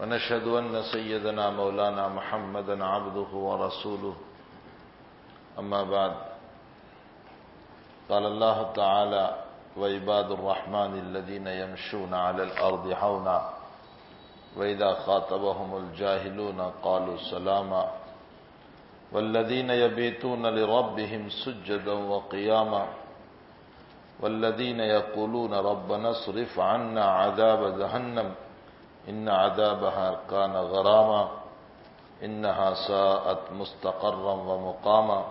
ونشهد أن سيدنا مولانا محمدا عبده ورسوله. أما بعد، قال الله تعالى وعباد الرحمن الذين يمشون على الأرض حونا. وإذا خاطبهم الجاهلون قالوا سلاما. والذين يبيتون لربهم سجدا وقياما. والذين يقولون ربنا اصرف عنا عذاب جهنم. إن عذابها كان غراما إنها ساءت مستقرا ومقاما.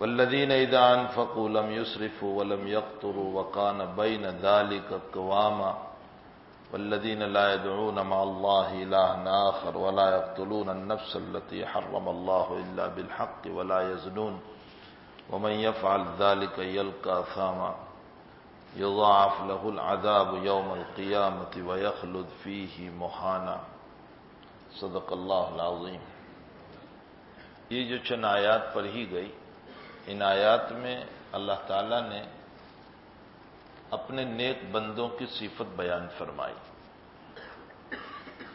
والذين إذا أنفقوا لم يسرفوا ولم يقتروا وكان بين ذلك قواما. والذين لا يدعون مع الله إلها آخر ولا يقتلون النفس التي حرم الله إلا بالحق ولا يزنون ومن يفعل ذلك يلقى ثاما. يضاعف له العذاب يوم القيامة ويخلد فيه مهانا. صدق اللہ العظیم. یہ جو چند آیات پڑھی گئی، ان آیات میں اللہ تعالی نے اپنے نیک بندوں کی صفت بیان فرمائی۔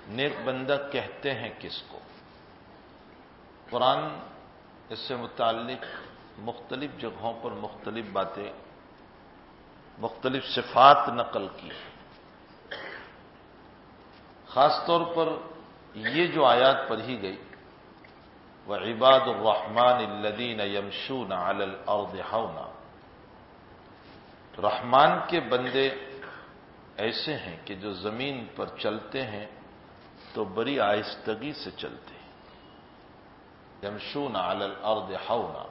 نیک بندہ کہتے ہیں کس کو؟ قرآن اس سے متعلق مختلف جگہوں پر مختلف باتیں مختلف صفات نقل کی خاص طور پر یہ جو آیات پڑھی گئی وہ عباد الرحمان الدین یمشون علی الارض ہونا رحمان کے بندے ایسے ہیں کہ جو زمین پر چلتے ہیں تو بڑی آہستگی سے چلتے ہیں۔ یمشون علی الارض ہونا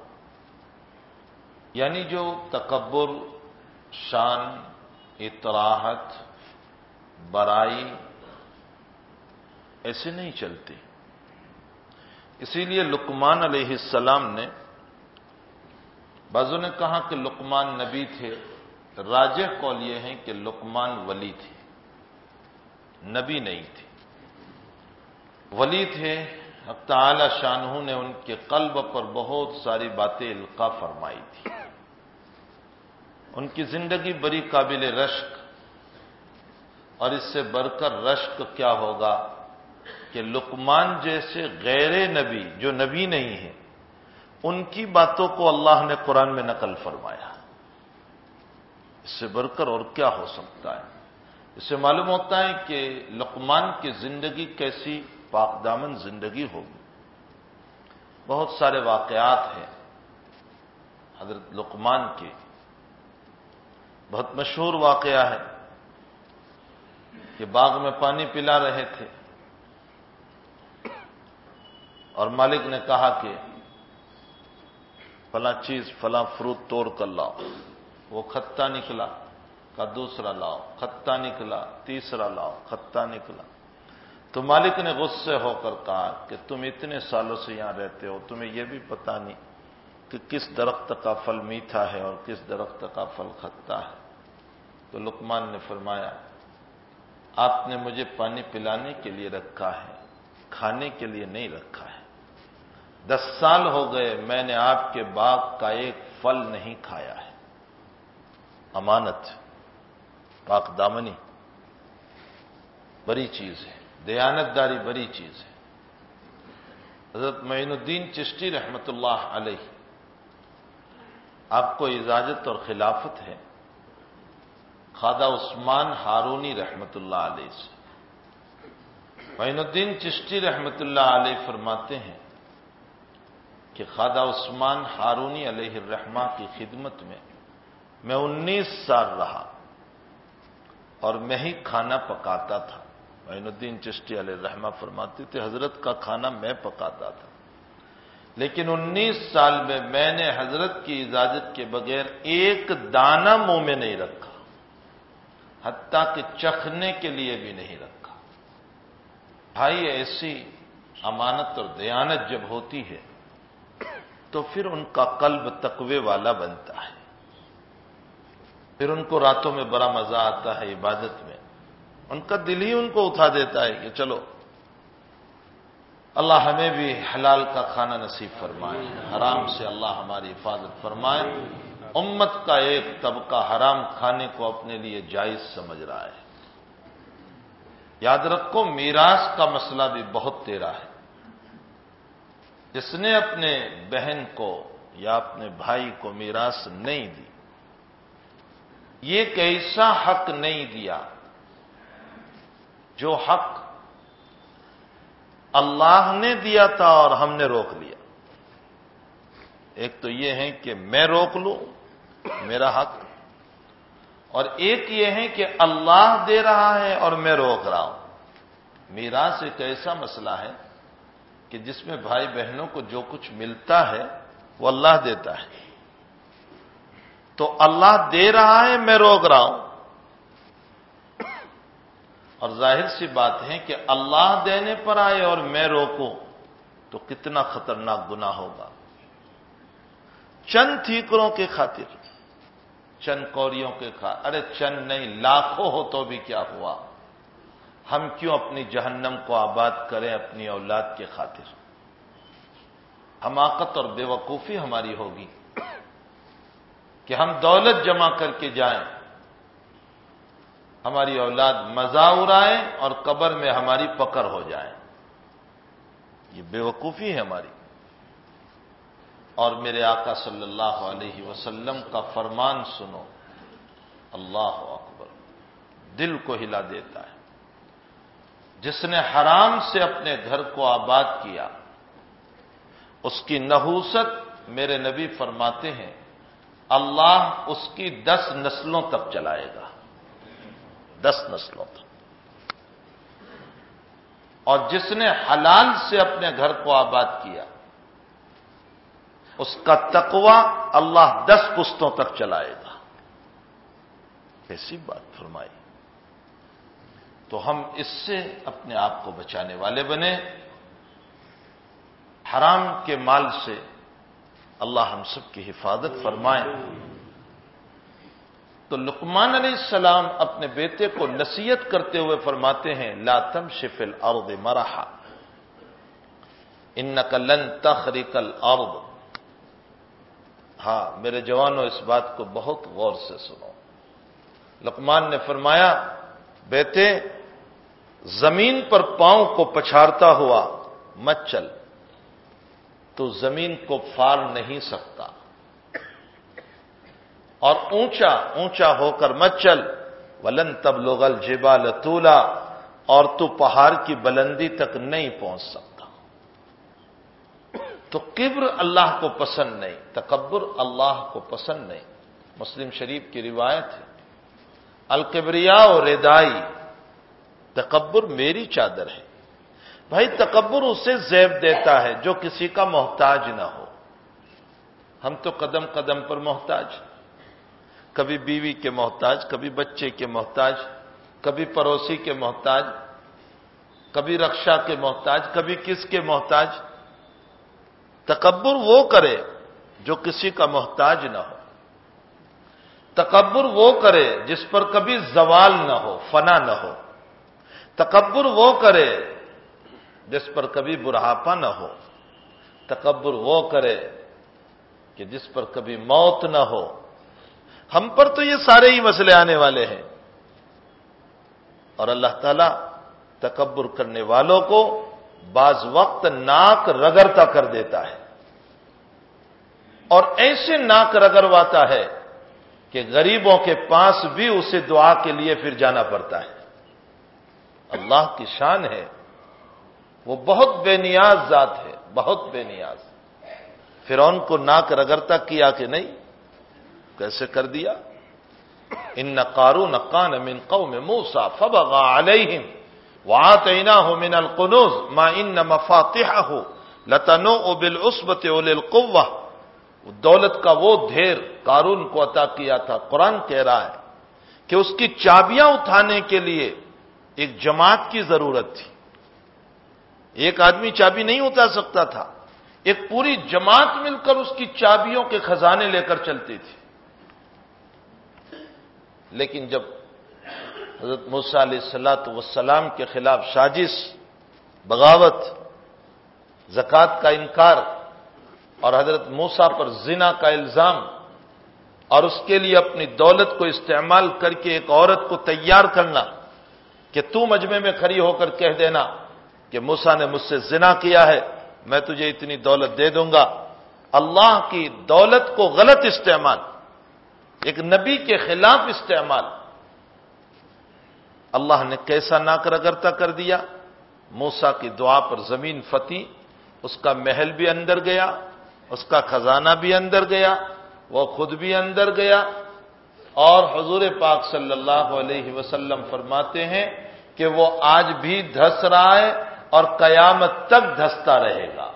یعنی جو تکبر شان، اطراحت، برائی، ایسے نہیں چلتے۔ اسی لیے لکمان علیہ السلام نے بازو نے کہا کہ لکمان نبی تھے، راجہ قول یہ ہے کہ لکمان ولی تھے۔ نبی نہیں تھے۔ ولی تھے اب تعالی شاہ نے ان کے قلب پر بہت ساری باتیں القا فرمائی تھی۔ ان کی زندگی بڑی قابل رشک اور اس سے بڑھ کر رشک کیا ہوگا کہ لکمان جیسے غیر نبی جو نبی نہیں ہے ان کی باتوں کو اللہ نے قرآن میں نقل فرمایا۔ اس سے بڑھ کر اور کیا ہو سکتا ہے؟ اس سے معلوم ہوتا ہے کہ لقمان کی زندگی کیسی پاک دامن زندگی ہوگی۔ بہت سارے واقعات ہیں حضرت لقمان کے۔ بہت مشہور واقعہ ہے کہ باغ میں پانی پلا رہے تھے اور مالک نے کہا کہ فلاں چیز، فلاں فروٹ توڑ کر لاؤ۔ وہ کھتا نکلا، کا دوسرا لاؤ، کھتا نکلا، تیسرا لاؤ، کھتا نکلا۔ تو مالک نے غصے ہو کر کہا کہ تم اتنے سالوں سے یہاں رہتے ہو، تمہیں یہ بھی پتا نہیں۔ کہ کس درخت کا پھل میٹھا ہے اور کس درخت کا پھل کھتا ہے۔ تو لکمان نے فرمایا، آپ نے مجھے پانی پلانے کے لیے رکھا ہے، کھانے کے لیے نہیں رکھا ہے۔ دس سال ہو گئے میں نے آپ کے باغ کا ایک پھل نہیں کھایا ہے۔ امانت، پاک دامنی بڑی چیز ہے۔ دیانت داری بڑی چیز ہے۔ حضرت معین الدین چشتی رحمت اللہ علیہ آپ کو اجازت اور خلافت ہے۔ خادہ عثمان ہارونی رحمت اللہ علیہ سے۔ معین الدین چشتی رحمت اللہ علیہ فرماتے ہیں کہ خادہ عثمان ہارونی علیہ الرحمہ کی خدمت میں میں انیس سال رہا اور میں ہی کھانا پکاتا تھا۔ معین الدین چشتی علیہ الرحمہ فرماتے تھے، حضرت کا کھانا میں پکاتا تھا۔ لیکن انیس سال میں میں نے حضرت کی اجازت کے بغیر ایک دانہ منہ میں نہیں رکھا، حتیٰ کہ چکھنے کے لیے بھی نہیں رکھا۔ بھائی، ایسی امانت اور دیانت جب ہوتی ہے تو پھر ان کا قلب تقوی والا بنتا ہے۔ پھر ان کو راتوں میں بڑا مزہ آتا ہے عبادت میں۔ ان کا دل ہی ان کو اٹھا دیتا ہے کہ چلو اللہ ہمیں بھی حلال کا کھانا نصیب فرمائے۔ حرام سے اللہ ہماری حفاظت فرمائے۔ امت کا ایک طبقہ حرام کھانے کو اپنے لیے جائز سمجھ رہا ہے۔ یاد رکھو، میراث کا مسئلہ بھی بہت تیرا ہے۔ جس نے اپنے بہن کو یا اپنے بھائی کو میراث نہیں دی، یہ کیسا حق نہیں دیا جو حق اللہ نے دیا تھا اور ہم نے روک لیا۔ ایک تو یہ ہے کہ میں روک لوں، میرا حق۔ اور ایک یہ ہے کہ اللہ دے رہا ہے اور میں روک رہا ہوں۔ میرا سے ایک ایسا مسئلہ ہے کہ جس میں بھائی بہنوں کو جو کچھ ملتا ہے وہ اللہ دیتا ہے۔ تو اللہ دے رہا ہے، میں روک رہا ہوں۔ اور ظاہر سی بات ہے کہ اللہ دینے پر آئے اور میں روکوں تو کتنا خطرناک گنا ہوگا۔ چند تھیکروں کے خاطر، چند کوریوں کے خاطر ارے چند نہیں، لاکھوں ہو تو بھی کیا ہوا؟ ہم کیوں اپنی جہنم کو آباد کریں اپنی اولاد کے خاطر؟ حماقت اور بے وقوفی ہماری ہوگی کہ ہم دولت جمع کر کے جائیں۔ ہماری اولاد مزہ اڑائے اور قبر میں ہماری پکڑ ہو جائے۔ یہ بے وقوفی ہے ہماری۔ اور میرے آقا صلی اللہ علیہ وسلم کا فرمان سنو۔ اللہ اکبر۔ دل کو ہلا دیتا ہے۔ جس نے حرام سے اپنے گھر کو آباد کیا، اس کی نحوست میرے نبی فرماتے ہیں، اللہ اس کی دس نسلوں تک چلائے گا۔ دس نسلوں تک اور جس نے حلال سے اپنے گھر کو آباد کیا، اس کا تقوی اللہ دس پستوں تک چلائے گا۔ ایسی بات فرمائی۔ تو ہم اس سے اپنے آپ کو بچانے والے بنے۔ حرام کے مال سے اللہ ہم سب کی حفاظت فرمائے۔ تو لقمان علیہ السلام اپنے بیٹے کو نصیحت کرتے ہوئے فرماتے ہیں لاتم شفل ارد مرحا ان لن تخریقل ارد ہاں میرے جوانوں، اس بات کو بہت غور سے سنو۔ لقمان نے فرمایا، بیٹے، زمین پر پاؤں کو پچھاڑتا ہوا مت چل، تو زمین کو فار نہیں سکتا۔ اور اونچا اونچا ہو کر مت چل۔ ولن تب لوگل جیبا لتولا اور تو پہاڑ کی بلندی تک نہیں پہنچ سکتا۔ تو قبر اللہ کو پسند نہیں، تکبر اللہ کو پسند نہیں۔ مسلم شریف کی روایت ہے۔ القبریا اور ردائی، تکبر میری چادر ہے۔ بھائی تکبر اسے زیب دیتا ہے جو کسی کا محتاج نہ ہو۔ ہم تو قدم قدم پر محتاج ہیں۔ کبھی بیوی کے محتاج، کبھی بچے کے محتاج، کبھی پڑوسی کے محتاج، کبھی رکشا کے محتاج، کبھی کس کے محتاج۔ تکبر وہ کرے جو کسی کا محتاج نہ ہو۔ تکبر وہ کرے جس پر کبھی زوال نہ ہو، فنا نہ ہو۔ تکبر وہ کرے جس پر کبھی بڑھاپا نہ ہو۔ تکبر وہ کرے کہ جس پر کبھی موت نہ ہو۔ ہم پر تو یہ سارے ہی مسئلے آنے والے ہیں۔ اور اللہ تعالی تکبر کرنے والوں کو بعض وقت ناک رگڑتا کر دیتا ہے۔ اور ایسے ناک رگڑواتا ہے کہ غریبوں کے پاس بھی اسے دعا کے لیے پھر جانا پڑتا ہے۔ اللہ کی شان ہے۔ وہ بہت بے نیاز ذات ہے، بہت بے نیاز۔ فرون کو ناک رگڑتا کیا کہ نہیں؟ کیسے کر دیا؟ ان نقارو نقان من قوم موسا فبغا علیہم وآتیناہ من القنوز ما ان مفاتحہ ہو لتنو بل عصبت القوا دولت کا وہ دھیر قارون کو عطا کیا تھا۔ قرآن کہہ رہا ہے کہ اس کی چابیاں اٹھانے کے لیے ایک جماعت کی ضرورت تھی۔ ایک آدمی چابی نہیں اتار سکتا تھا۔ ایک پوری جماعت مل کر اس کی چابیوں کے خزانے لے کر چلتی تھی۔ لیکن جب حضرت موسا علیہ السلاۃ وسلام کے خلاف سازش، بغاوت، زکوٰۃ کا انکار اور حضرت موسا پر زنا کا الزام اور اس کے لیے اپنی دولت کو استعمال کر کے ایک عورت کو تیار کرنا کہ تو مجمے میں کھڑی ہو کر کہہ دینا کہ موسا نے مجھ سے زنا کیا ہے، میں تجھے اتنی دولت دے دوں گا۔ اللہ کی دولت کو غلط استعمال۔ ایک نبی کے خلاف استعمال۔ اللہ نے کیسا ناک رگرتا کر دیا؟ موسا کی دعا پر زمین فتح، اس کا محل بھی اندر گیا، اس کا خزانہ بھی اندر گیا، وہ خود بھی اندر گیا۔ اور حضور پاک صلی اللہ علیہ وسلم فرماتے ہیں کہ وہ آج بھی دھس رہا ہے اور قیامت تک دھستا رہے گا۔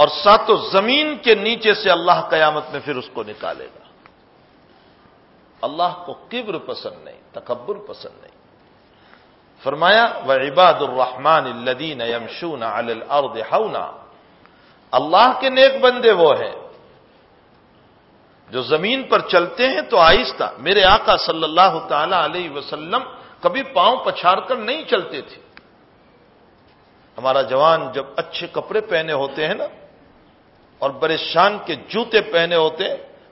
اور ساتوں زمین کے نیچے سے اللہ قیامت میں پھر اس کو نکالے گا۔ اللہ کو قبر پسند نہیں، تکبر پسند نہیں۔ فرمایا وہ عباد الرحمان الدین یمشون الارض ہونا اللہ کے نیک بندے وہ ہیں جو زمین پر چلتے ہیں تو آہستہ، میرے آقا صلی اللہ تعالی علیہ وسلم کبھی پاؤں پچھاڑ کر نہیں چلتے تھے۔ ہمارا جوان جب اچھے کپڑے پہنے ہوتے ہیں نا اور بڑے شان کے جوتے پہنے ہوتے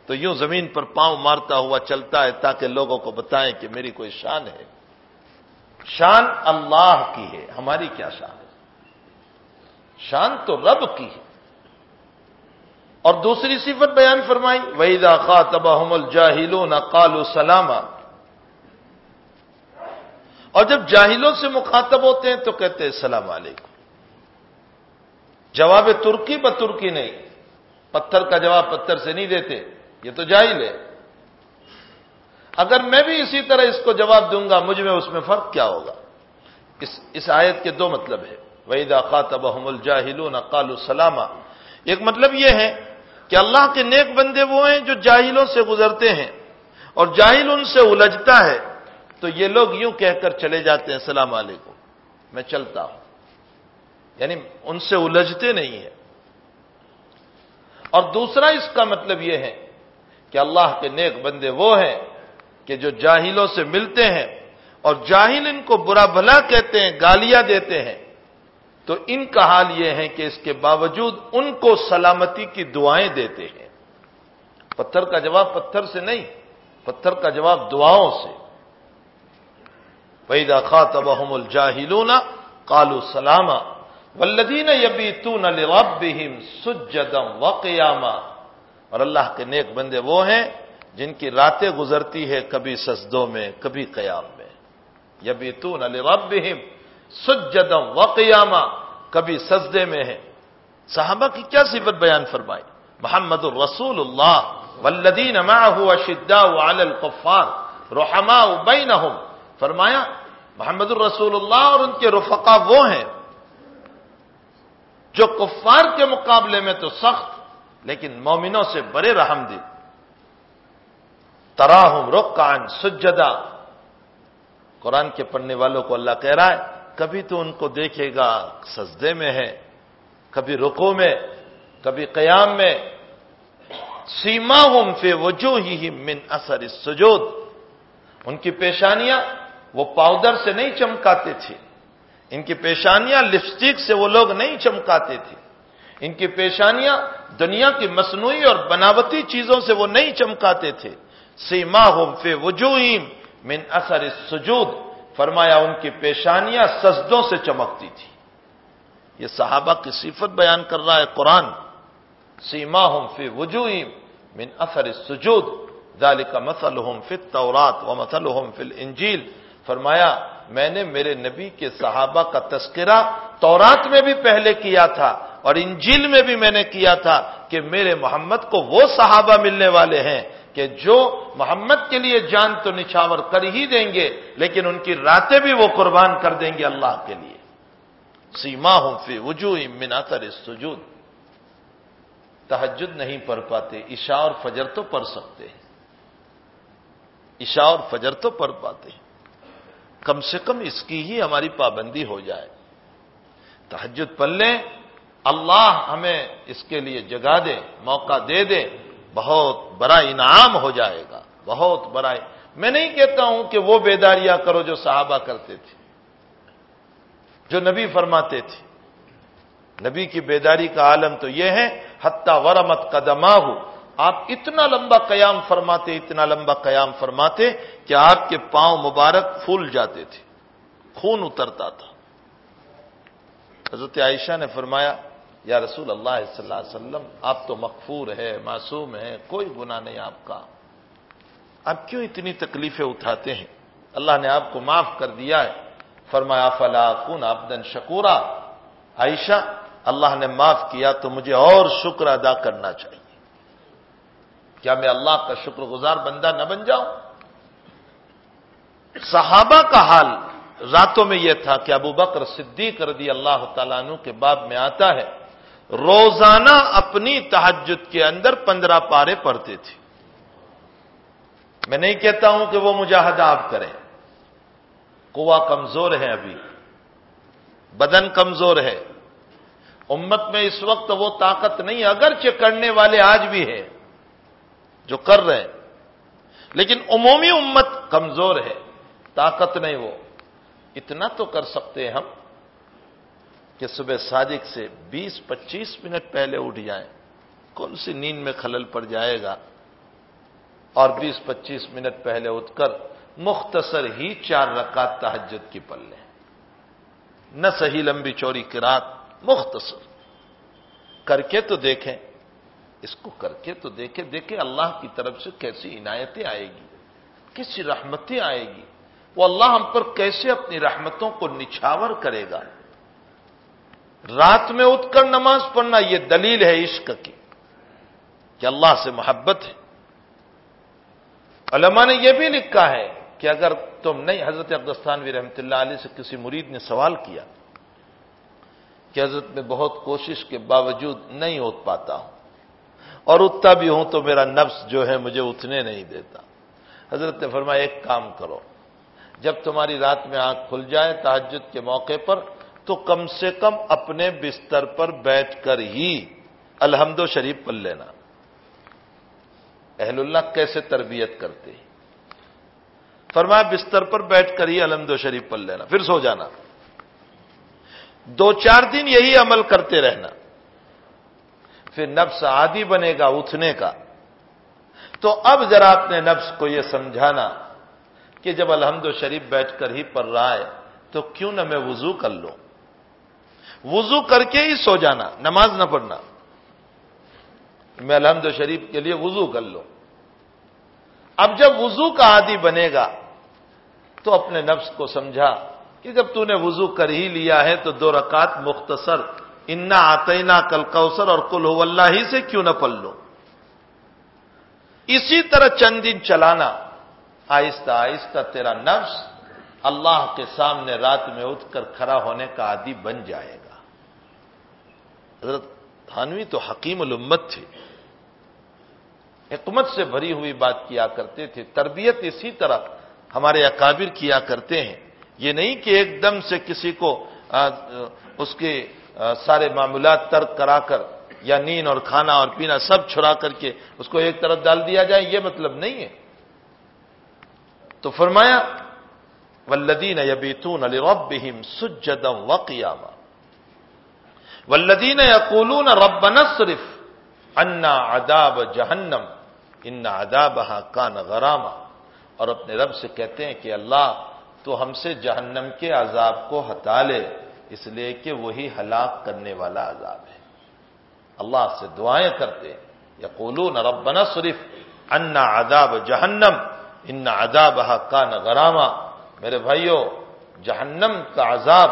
تو یوں زمین پر پاؤں مارتا ہوا چلتا ہے تاکہ لوگوں کو بتائیں کہ میری کوئی شان ہے۔ شان اللہ کی ہے، ہماری کیا شان ہے؟ شان تو رب کی ہے۔ اور دوسری صفت بیان فرمائی وحیدہ خا تباہم الجاہلوں نہ کالو سلامہ اور جب جاہلوں سے مخاطب ہوتے ہیں تو کہتے ہیں السلام علیکم۔ جواب ترکی ب ترکی نہیں۔ پتھر کا جواب پتھر سے نہیں دیتے، یہ تو جاہل ہے۔ اگر میں بھی اسی طرح اس کو جواب دوں گا، مجھ میں اس میں فرق کیا ہوگا؟ اس اس آیت کے دو مطلب ہے وحیدہ خاطب الجاہلون قالوا سلامہ ایک مطلب یہ ہے کہ اللہ کے نیک بندے وہ ہیں جو جاہلوں سے گزرتے ہیں، اور جاہل ان سے الجھتا ہے۔ تو یہ لوگ یوں کہہ کر چلے جاتے ہیں السلام علیکم، میں چلتا ہوں۔ یعنی ان سے الجھتے نہیں ہیں۔ اور دوسرا اس کا مطلب یہ ہے کہ اللہ کے نیک بندے وہ ہیں کہ جو جاہلوں سے ملتے ہیں اور جاہل ان کو برا بھلا کہتے ہیں، گالیاں دیتے ہیں۔ تو ان کا حال یہ ہے کہ اس کے باوجود ان کو سلامتی کی دعائیں دیتے ہیں۔ پتھر کا جواب پتھر سے نہیں، پتھر کا جواب دعاؤں سے۔ پیدا خاطب الجاہلون کالو سلامہ ولدین یبی تون سجدم و اور اللہ کے نیک بندے وہ ہیں جن کی راتیں گزرتی ہے کبھی سجدوں میں، کبھی قیام میں۔ یبی تون سجدم و کبھی سجدے میں ہے صحابہ کی کیا صفت بیان فرمائی؟ محمد الرسول اللہ ولدین اشداء علی القفار رحماء بینہم۔ فرمایا، محمد الرسول اللہ اور ان کے رفقا وہ ہیں جو کفار کے مقابلے میں تو سخت، لیکن مومنوں سے بڑے رحم دل تراہم رکان سجدہ۔ قرآن کے پڑھنے والوں کو اللہ کہہ رہا ہے، کبھی تو ان کو دیکھے گا سجدے میں ہے، کبھی رکو میں، کبھی قیام میں۔ سیما ہوں فی وجوہ ہی من اثر سجود ان کی پیشانیاں وہ پاؤڈر سے نہیں چمکاتے تھے۔ ان کی پیشانیاں لپسٹک سے وہ لوگ نہیں چمکاتے تھے۔ ان کی پیشانیاں دنیا کی مصنوعی اور بناوٹی چیزوں سے وہ نہیں چمکاتے تھے۔ سیما ہوم فے وجوہیم من اثر سجود فرمایا ان کی پیشانیاں سجدوں سے چمکتی تھی یہ صحابہ کی صفت بیان کر رہا ہے قرآن۔ سیما ہوم فی وجوہیم من اثر سجود ذالک مثلہم فی التورات و مثلہم فی الانجیل۔ فرمایا میں نے میرے نبی کے صحابہ کا تذکرہ تورات میں بھی پہلے کیا تھا اور انجیل میں بھی میں نے کیا تھا کہ میرے محمد کو وہ صحابہ ملنے والے ہیں کہ جو محمد کے لیے جان تو نچھاور کر ہی دیں گے، لیکن ان کی راتیں بھی وہ قربان کر دیں گے اللہ کے لیے۔ سیما ہوں فی وجوہ مناتر سجود تحجد نہیں پڑھ پاتے، عشاء اور فجر تو پڑھ سکتے ہیں۔ عشاء اور فجر تو پڑھ پاتے ہیں۔ کم سے کم اس کی ہی ہماری پابندی ہو جائے۔ تحجد پل لیں، اللہ ہمیں اس کے لیے جگا دے، موقع دے دے، بہت بڑا انعام ہو جائے گا۔ بہت بڑا۔ میں نہیں کہتا ہوں کہ وہ بیداریاں کرو جو صحابہ کرتے تھے، جو نبی فرماتے تھے۔ نبی کی بیداری کا عالم تو یہ ہے حتہ ورمت قدمہ ہو آپ اتنا لمبا قیام فرماتے، اتنا لمبا قیام فرماتے کہ آپ کے پاؤں مبارک پھول جاتے تھے، خون اترتا تھا۔ حضرت عائشہ نے فرمایا، یا رسول اللہ صلی اللہ علیہ وسلم، آپ تو مقفور ہے معصوم ہے کوئی گناہ نہیں آپ کا۔ آپ کیوں اتنی تکلیفیں اٹھاتے ہیں؟ اللہ نے آپ کو معاف کر دیا ہے۔ فرمایا فلا کن آبدن شکورا؟ عائشہ، اللہ نے معاف کیا تو مجھے اور شکر ادا کرنا چاہیے۔ کیا میں اللہ کا شکر گزار بندہ نہ بن جاؤں؟ صحابہ کا حال راتوں میں یہ تھا کہ ابو بکر صدیق رضی اللہ تعالیٰ عنہ کے باب میں آتا ہے۔ روزانہ اپنی تحجد کے اندر پندرہ پارے پڑھتے تھے۔ میں نہیں کہتا ہوں کہ وہ مجاہدہ آپ کریں۔ کوا کمزور ہے ابھی۔ بدن کمزور ہے۔ امت میں اس وقت وہ طاقت نہیں، اگرچہ کرنے والے آج بھی ہے جو کر رہے ہیں۔ لیکن عمومی امت کمزور ہے، طاقت نہیں وہ۔ اتنا تو کر سکتے ہیں ہم کہ صبح صادق سے بیس پچیس منٹ پہلے اٹھ جائیں۔ کون سی نیند میں خلل پڑ جائے گا؟ اور بیس پچیس منٹ پہلے اٹھ کر مختصر ہی چار رکعت تحجد کی پل لیں۔ نہ صحیح لمبی چوری کی رات، مختصر۔ کر کے تو دیکھیں۔ اس کو کر کے تو دیکھیں دیکھیں اللہ کی طرف سے کیسی عنایتیں آئے گی، کیسی رحمتیں آئے گی۔ وہ اللہ ہم پر کیسے اپنی رحمتوں کو نچھاور کرے گا؟ رات میں اٹھ کر نماز پڑھنا یہ دلیل ہے عشق کی کہ اللہ سے محبت ہے۔ علماء نے یہ بھی لکھا ہے کہ اگر تم نہیں، حضرت عبدستانوی رحمۃ اللہ علیہ سے کسی مرید نے سوال کیا کہ حضرت میں بہت کوشش کے باوجود نہیں اٹھ پاتا ہوں اور اٹھتا بھی ہوں تو میرا نفس جو ہے مجھے اتنے نہیں دیتا۔ حضرت نے فرمایا، ایک کام کرو، جب تمہاری رات میں آنکھ کھل جائے تحجد کے موقع پر، تو کم سے کم اپنے بستر پر بیٹھ کر ہی الحمد و شریف پل لینا۔ اہل اللہ کیسے تربیت کرتے فرمایا، بستر پر بیٹھ کر ہی الحمد و شریف پل لینا، پھر سو جانا۔ دو چار دن یہی عمل کرتے رہنا۔ پھر نفس عادی بنے گا اٹھنے کا۔ تو اب ذرا اپنے نفس کو یہ سمجھانا کہ جب الحمد و شریف بیٹھ کر ہی پڑھ رہا ہے، تو کیوں نہ میں وضو کر لوں؟ وضو کر کے ہی سو جانا، نماز نہ پڑھنا۔ میں الحمد شریف کے لیے وضو کر لوں۔ اب جب وضو کا عادی بنے گا، تو اپنے نفس کو سمجھا کہ جب تو نے وضو کر ہی لیا ہے، تو دو رکعت مختصر انا آتینا کل کوسر اور کل ہو اللہ ہی سے کیوں نہ پل لو؟ اسی طرح چند دن چلانا، آہستہ آہستہ تیرا نفس اللہ کے سامنے رات میں اٹھ کر کھڑا ہونے کا عادی بن جائے گا۔ حضرت تھانوی تو حکیم الامت تھے۔ حکمت سے بھری ہوئی بات کیا کرتے تھے۔ تربیت اسی طرح ہمارے اکابر کیا کرتے ہیں۔ یہ نہیں کہ ایک دم سے کسی کو اس کے سارے معاملات ترک کرا کر، یا نیند اور کھانا اور پینا سب چھڑا کر کے اس کو ایک طرف ڈال دیا جائے، یہ مطلب نہیں ہے۔ تو فرمایا ولدین یبیتون علی ربہم سجدم وقیاما ولدین یقولون رب نصرف انا عذاب جہنم ان عذابها کان غراما۔ اور اپنے رب سے کہتے ہیں کہ اللہ، تو ہم سے جہنم کے عذاب کو ہٹا لے۔ اس لیے کہ وہی ہلاک کرنے والا عذاب ہے۔ اللہ سے دعائیں کرتے یقولون ربنا صرف انا عذاب جہنم، ان عذاب کا غراما۔ میرے بھائیوں جہنم کا عذاب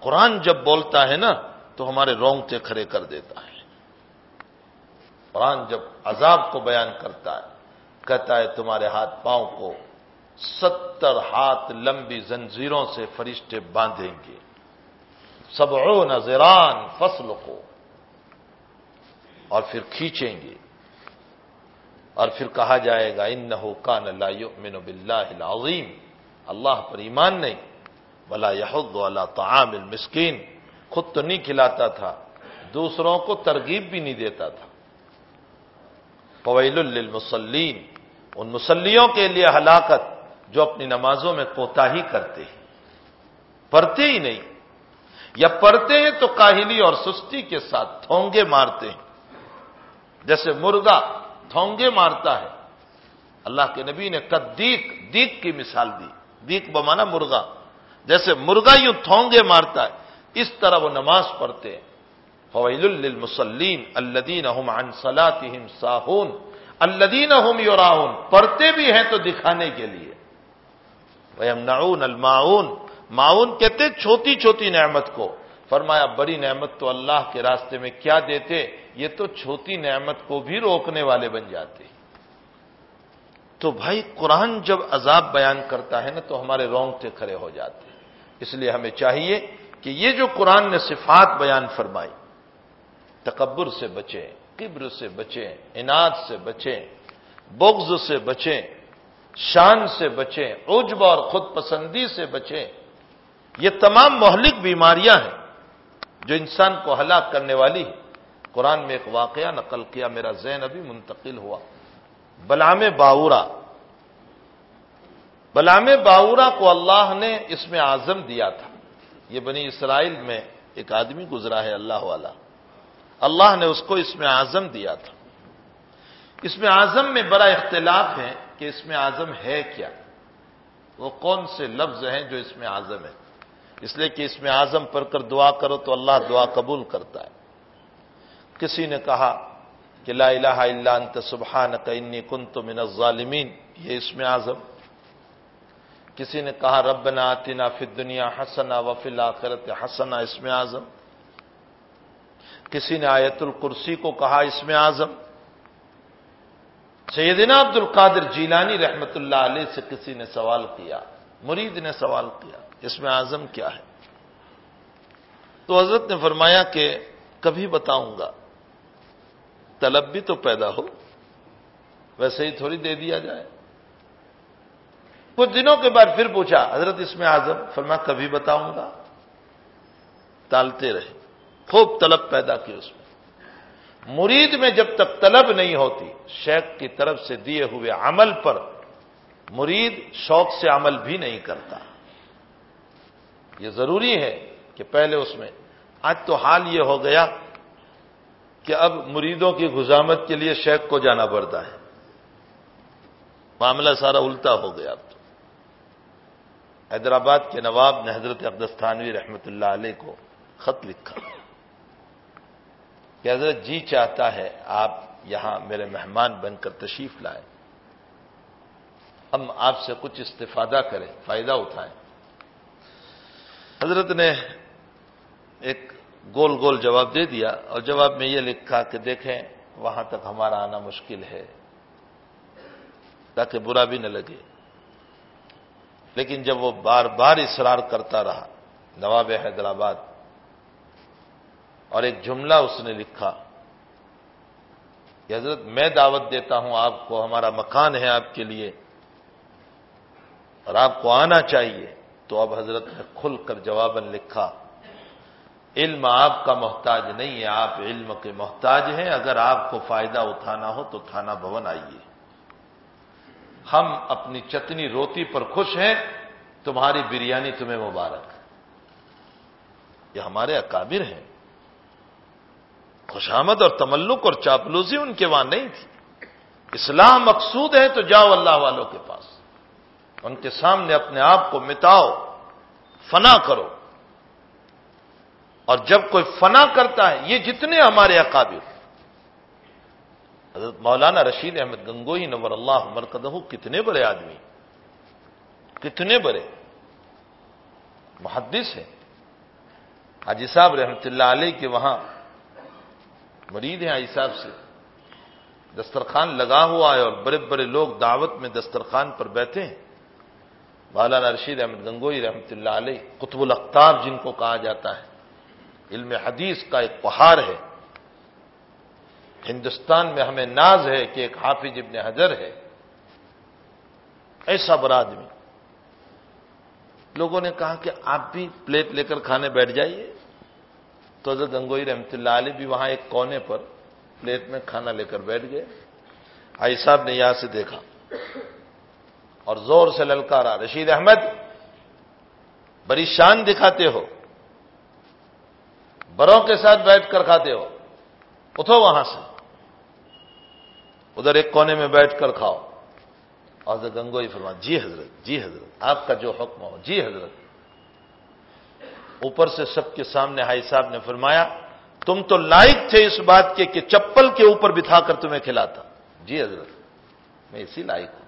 قرآن جب بولتا ہے نا، تو ہمارے رونگتے کھڑے کر دیتا ہے۔ قرآن جب عذاب کو بیان کرتا ہے، کہتا ہے تمہارے ہاتھ پاؤں کو ستر ہاتھ لمبی زنجیروں سے فرشتے باندھیں گے۔ سبعون زران فصل کو اور پھر کھینچیں گے۔ اور پھر کہا جائے گا ان نہ کان اللہ بلّہ العظیم۔ اللہ پر ایمان نہیں۔ بلا یحد اللہ تعام المسکین۔ خود تو نہیں کھلاتا تھا، دوسروں کو ترغیب بھی نہیں دیتا تھا۔ فویل للمسلین ان مسلیوں کے لیے ہلاکت جو اپنی نمازوں میں کوتا ہی کرتے ہیں۔ پڑھتے ہی نہیں۔ یا پڑھتے ہیں تو کاہلی اور سستی کے ساتھ تھونگے مارتے ہیں۔ جیسے مرغا تھونگے مارتا ہے۔ اللہ کے نبی نے کدیک دیک کی مثال دی۔ دیک بمانا مرغا۔ جیسے مرغا یوں تھونگے مارتا ہے، اس طرح وہ نماز پڑھتے ہیں۔ فویل للمسلین الدین عن صلاتهم ساہون۔ الدین یوراون پڑھتے بھی ہیں تو دکھانے کے لیے۔ ویمنعون الماؤن معاون کہتے چھوٹی چھوٹی نعمت کو۔ فرمایا، بڑی نعمت تو اللہ کے راستے میں کیا دیتے؟ یہ تو چھوٹی نعمت کو بھی روکنے والے بن جاتے۔ تو بھائی، قرآن جب عذاب بیان کرتا ہے نا، تو ہمارے رونگتے کھڑے ہو جاتے۔ اس لیے ہمیں چاہیے کہ یہ جو قرآن نے صفات بیان فرمائی، تکبر سے بچیں قبر سے بچیں انعد سے بچیں، بغض سے بچیں، شان سے بچیں، عجب اور خود پسندی سے بچیں یہ تمام مہلک بیماریاں ہیں جو انسان کو ہلاک کرنے والی ہے قرآن میں ایک واقعہ نقل کیا، میرا ذہن ابھی منتقل ہوا۔ بلام باورا بلام باورا کو اللہ نے اس میں آزم دیا تھا۔ یہ بنی اسرائیل میں ایک آدمی گزرا ہے، اللہ والا۔ اللہ نے اس کو اس میں آزم دیا تھا۔ اس میں آزم میں بڑا اختلاف ہے کہ اس میں آزم ہے کیا۔ وہ کون سے لفظ ہیں جو اس میں آزم ہے اس لیے کہ اس میں آزم پڑھ کر دعا کرو تو اللہ دعا قبول کرتا ہے۔ کسی نے کہا کہ لا الہ الا انت سبحانک انی کنت من الظالمین، یہ اس میں آزم کسی نے کہا ربنا آتنا فی الدنیا حسنا وفی الاخرت حسنا اس میں آزم کسی نے آیت الکرسی کو کہا اس میں آزم سیدنا عبد القادر جیلانی رحمت اللہ علیہ سے کسی نے سوال کیا۔ مرید نے سوال کیا اس میں آزم کیا ہے؟ تو حضرت نے فرمایا کہ کبھی بتاؤں گا۔ طلب بھی تو پیدا ہو، ویسے ہی تھوڑی دے دیا جائے۔ کچھ دنوں کے بعد پھر پوچھا، حضرت اس میں آزم فرما کبھی بتاؤں گا؟ ٹالتے رہے۔ خوب طلب پیدا کی اس میں۔ مرید میں جب تک طلب نہیں ہوتی، شیخ کی طرف سے دیے ہوئے عمل پر مرید شوق سے عمل بھی نہیں کرتا۔ یہ ضروری ہے کہ پہلے اس میں، آج تو حال یہ ہو گیا کہ اب مریدوں کی گزامت کے لیے شیخ کو جانا پڑتا ہے۔ معاملہ سارا الٹا ہو گیا اب تو۔ حیدرآباد کے نواب نے حضرت اقدستانوی رحمت اللہ علیہ کو خط لکھا۔ کہ حضرت جی چاہتا ہے آپ یہاں میرے مہمان بن کر تشریف لائیں۔ ہم آپ سے کچھ استفادہ کریں، فائدہ اٹھائیں۔ حضرت نے ایک گول گول جواب دے دیا اور جواب میں یہ لکھا کہ دیکھیں، وہاں تک ہمارا آنا مشکل ہے، تاکہ برا بھی نہ لگے۔ لیکن جب وہ بار بار اصرار کرتا رہا، نواب حیدرآباد، اور ایک جملہ اس نے لکھا کہ حضرت، میں دعوت دیتا ہوں، آپ کو ہمارا مکان ہے آپ کے لیے۔ اور آپ کو آنا چاہیے تو اب حضرت نے کھل کر جواباً لکھا، علم آپ کا محتاج نہیں ہے، آپ علم کے محتاج ہیں، اگر آپ کو فائدہ اٹھانا ہو تو تھانہ بھون آئیے۔ ہم اپنی چتنی روتی پر خوش ہیں، تمہاری بریانی تمہیں مبارک۔ یہ ہمارے اکابر ہیں۔ خوشامد اور تملک اور چاپلوزی ان کے وہاں نہیں تھی۔ اسلام مقصود ہے تو جاؤ اللہ والوں کے پاس۔ ان کے سامنے اپنے آپ کو مٹاؤ، فنا کرو۔ اور جب کوئی فنا کرتا ہے، یہ جتنے ہمارے اکابر حضرت مولانا رشید احمد گنگوئی نور اللہ مرکدہ کتنے بڑے آدمی کتنے بڑے۔ محدث ہیں۔ حاجی صاحب رحمت اللہ علیہ کے وہاں مرید ہیں حاجی صاحب سے۔ دسترخوان لگا ہوا ہے اور بڑے بڑے لوگ دعوت میں دسترخوان پر بیٹھے ہیں۔ مولانا رشید احمد گنگوئی رحمت اللہ علیہ قطب الاختار جن کو کہا جاتا ہے، علم حدیث کا ایک پہاڑ ہے۔ ہندوستان میں ہمیں ناز ہے کہ ایک حافظ ابن حجر ہے۔ ایسا بڑا آدمی۔ لوگوں نے کہا کہ آپ بھی پلیٹ لے کر کھانے بیٹھ جائیے۔ تو حضرت گنگوئی رحمت اللہ علیہ بھی وہاں ایک کونے پر پلیٹ میں کھانا لے کر بیٹھ گئے۔ آئی صاحب نے یہاں سے دیکھا۔ اور زور سے للکارا۔ رشید احمد، بڑی شان دکھاتے ہو۔ بروں کے ساتھ بیٹھ کر کھاتے ہو۔ اٹھو وہاں سے۔ ادھر ایک کونے میں بیٹھ کر کھاؤ۔ اور گنگوئی فرما جی حضرت جی حضرت، آپ کا جو حکم ہو جی حضرت۔ اوپر سے سب کے سامنے ہائی صاحب نے فرمایا، تم تو لائق تھے اس بات کے کہ چپل کے اوپر بٹھا کر تمہیں کھلاتا۔ جی حضرت، میں اسی لائق ہوں۔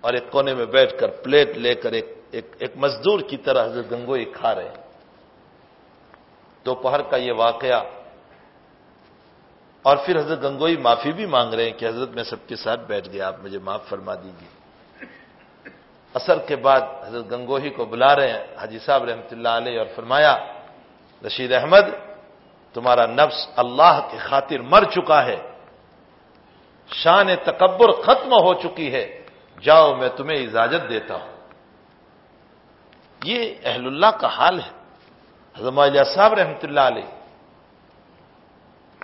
اور ایک کونے میں بیٹھ کر پلیٹ لے کر ایک ایک, ایک مزدور کی طرح حضرت گنگوئی کھا رہے ہیں۔ دوپہر کا یہ واقعہ۔ اور پھر حضرت گنگوئی معافی بھی مانگ رہے ہیں کہ حضرت میں سب کے ساتھ بیٹھ گیا آپ مجھے معاف فرما دیجیے اثر کے بعد حضرت گنگوہی کو بلا رہے ہیں حاجی صاحب رحمۃ اللہ علیہ اور فرمایا رشید احمد تمہارا نفس اللہ کی خاطر مر چکا ہے شان تکبر ختم ہو چکی ہے۔ جاؤ میں تمہیں اجازت دیتا ہوں۔ یہ اہل اللہ کا حال ہے۔ حضرت صاحب رحمۃ اللہ علیہ،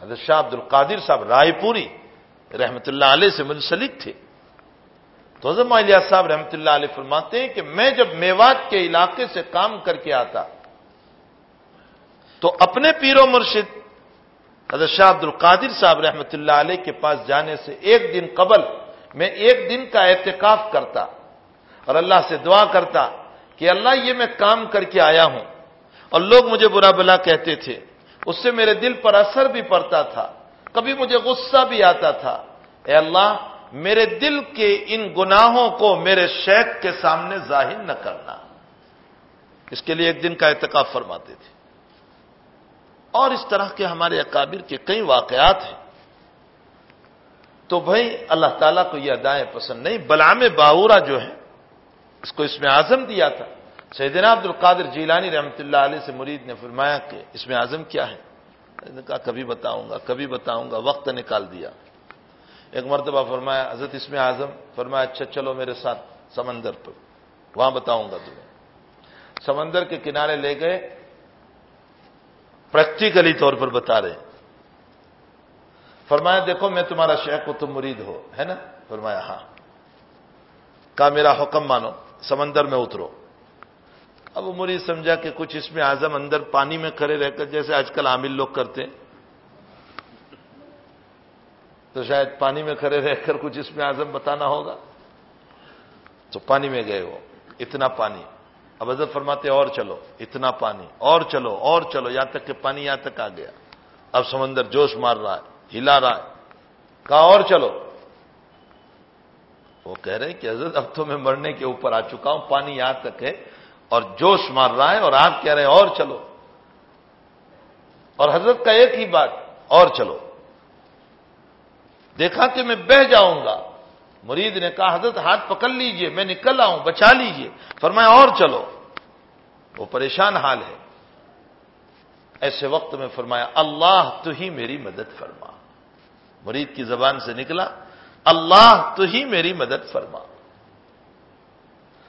حضرت شاہ عبد القادر صاحب رائے پوری رحمت اللہ علیہ سے منسلک تھے۔ تو حضرت مالیہ صاحب رحمۃ اللہ علیہ فرماتے ہیں کہ میں جب میوات کے علاقے سے کام کر کے آتا، تو اپنے پیر و مرشد حضرت شاہ عبد القادر صاحب رحمۃ اللہ علیہ کے پاس جانے سے ایک دن قبل میں ایک دن کا احتکاف کرتا اور اللہ سے دعا کرتا کہ اللہ یہ میں کام کر کے آیا ہوں اور لوگ مجھے برا بلا کہتے تھے۔ اس سے میرے دل پر اثر بھی پڑتا تھا۔ کبھی مجھے غصہ بھی آتا تھا۔ اے اللہ، میرے دل کے ان گناہوں کو میرے شیخ کے سامنے ظاہر نہ کرنا۔ اس کے لیے ایک دن کا اعتکاف فرماتے تھے۔ اور اس طرح کے ہمارے اکابر کے کئی واقعات ہیں۔ تو بھائی اللہ تعالیٰ کو یہ ادائیں پسند نہیں بلام باورا جو ہے، اس کو اس میں آزم دیا تھا۔ سیدنا عبد القادر جیلانی رحمت اللہ علیہ سے مرید نے فرمایا کہ اس میں آزم کیا ہے؟ نے کہا، کبھی بتاؤں گا، کبھی بتاؤں گا، وقت نکال دیا۔ ایک مرتبہ فرمایا، حضرت اس میں آزم فرمایا اچھا چلو میرے ساتھ سمندر پر، وہاں بتاؤں گا تمہیں۔ سمندر کے کنارے لے گئے، پریکٹیکلی طور پر بتا رہے فرمایا دیکھو میں تمہارا شیخ کو تم مرید ہو، ہے نا؟ فرمایا ہاں۔ کہا، میرا حکم مانو، سمندر میں اترو۔ اب مرید سمجھا کہ کچھ اس میں آزم اندر پانی میں کھڑے رہ کر، جیسے آج کل عامل لوگ کرتے ہیں۔ تو شاید پانی میں کھڑے رہ کر کچھ اس میں آزم بتانا ہوگا۔ تو پانی میں گئے وہ، اتنا پانی۔ اب حضرت فرماتے، اور چلو، اتنا پانی، اور چلو اور چلو، یہاں تک کہ پانی یہاں تک آ گیا۔ اب سمندر جوش مار رہا ہے۔ ہلا رہا ہے۔ کہا اور چلو۔ وہ کہہ رہے کہ حضرت اب تو میں مرنے کے اوپر آ چکا ہوں، پانی یہاں تک ہے اور جوش مار رہا ہے اور آپ کہہ رہے ہیں، اور چلو۔ اور حضرت کا ایک ہی بات، اور چلو۔ دیکھا کہ میں بہ جاؤں گا۔ مرید نے کہا، حضرت ہاتھ پکڑ لیجیے، میں نکل آؤں، بچا لیجیے۔ فرمایا، اور چلو۔ وہ پریشان حال ہے۔ ایسے وقت میں فرمایا، اللہ تو ہی میری مدد فرما۔ مرید کی زبان سے نکلا، اللہ تو ہی میری مدد فرما۔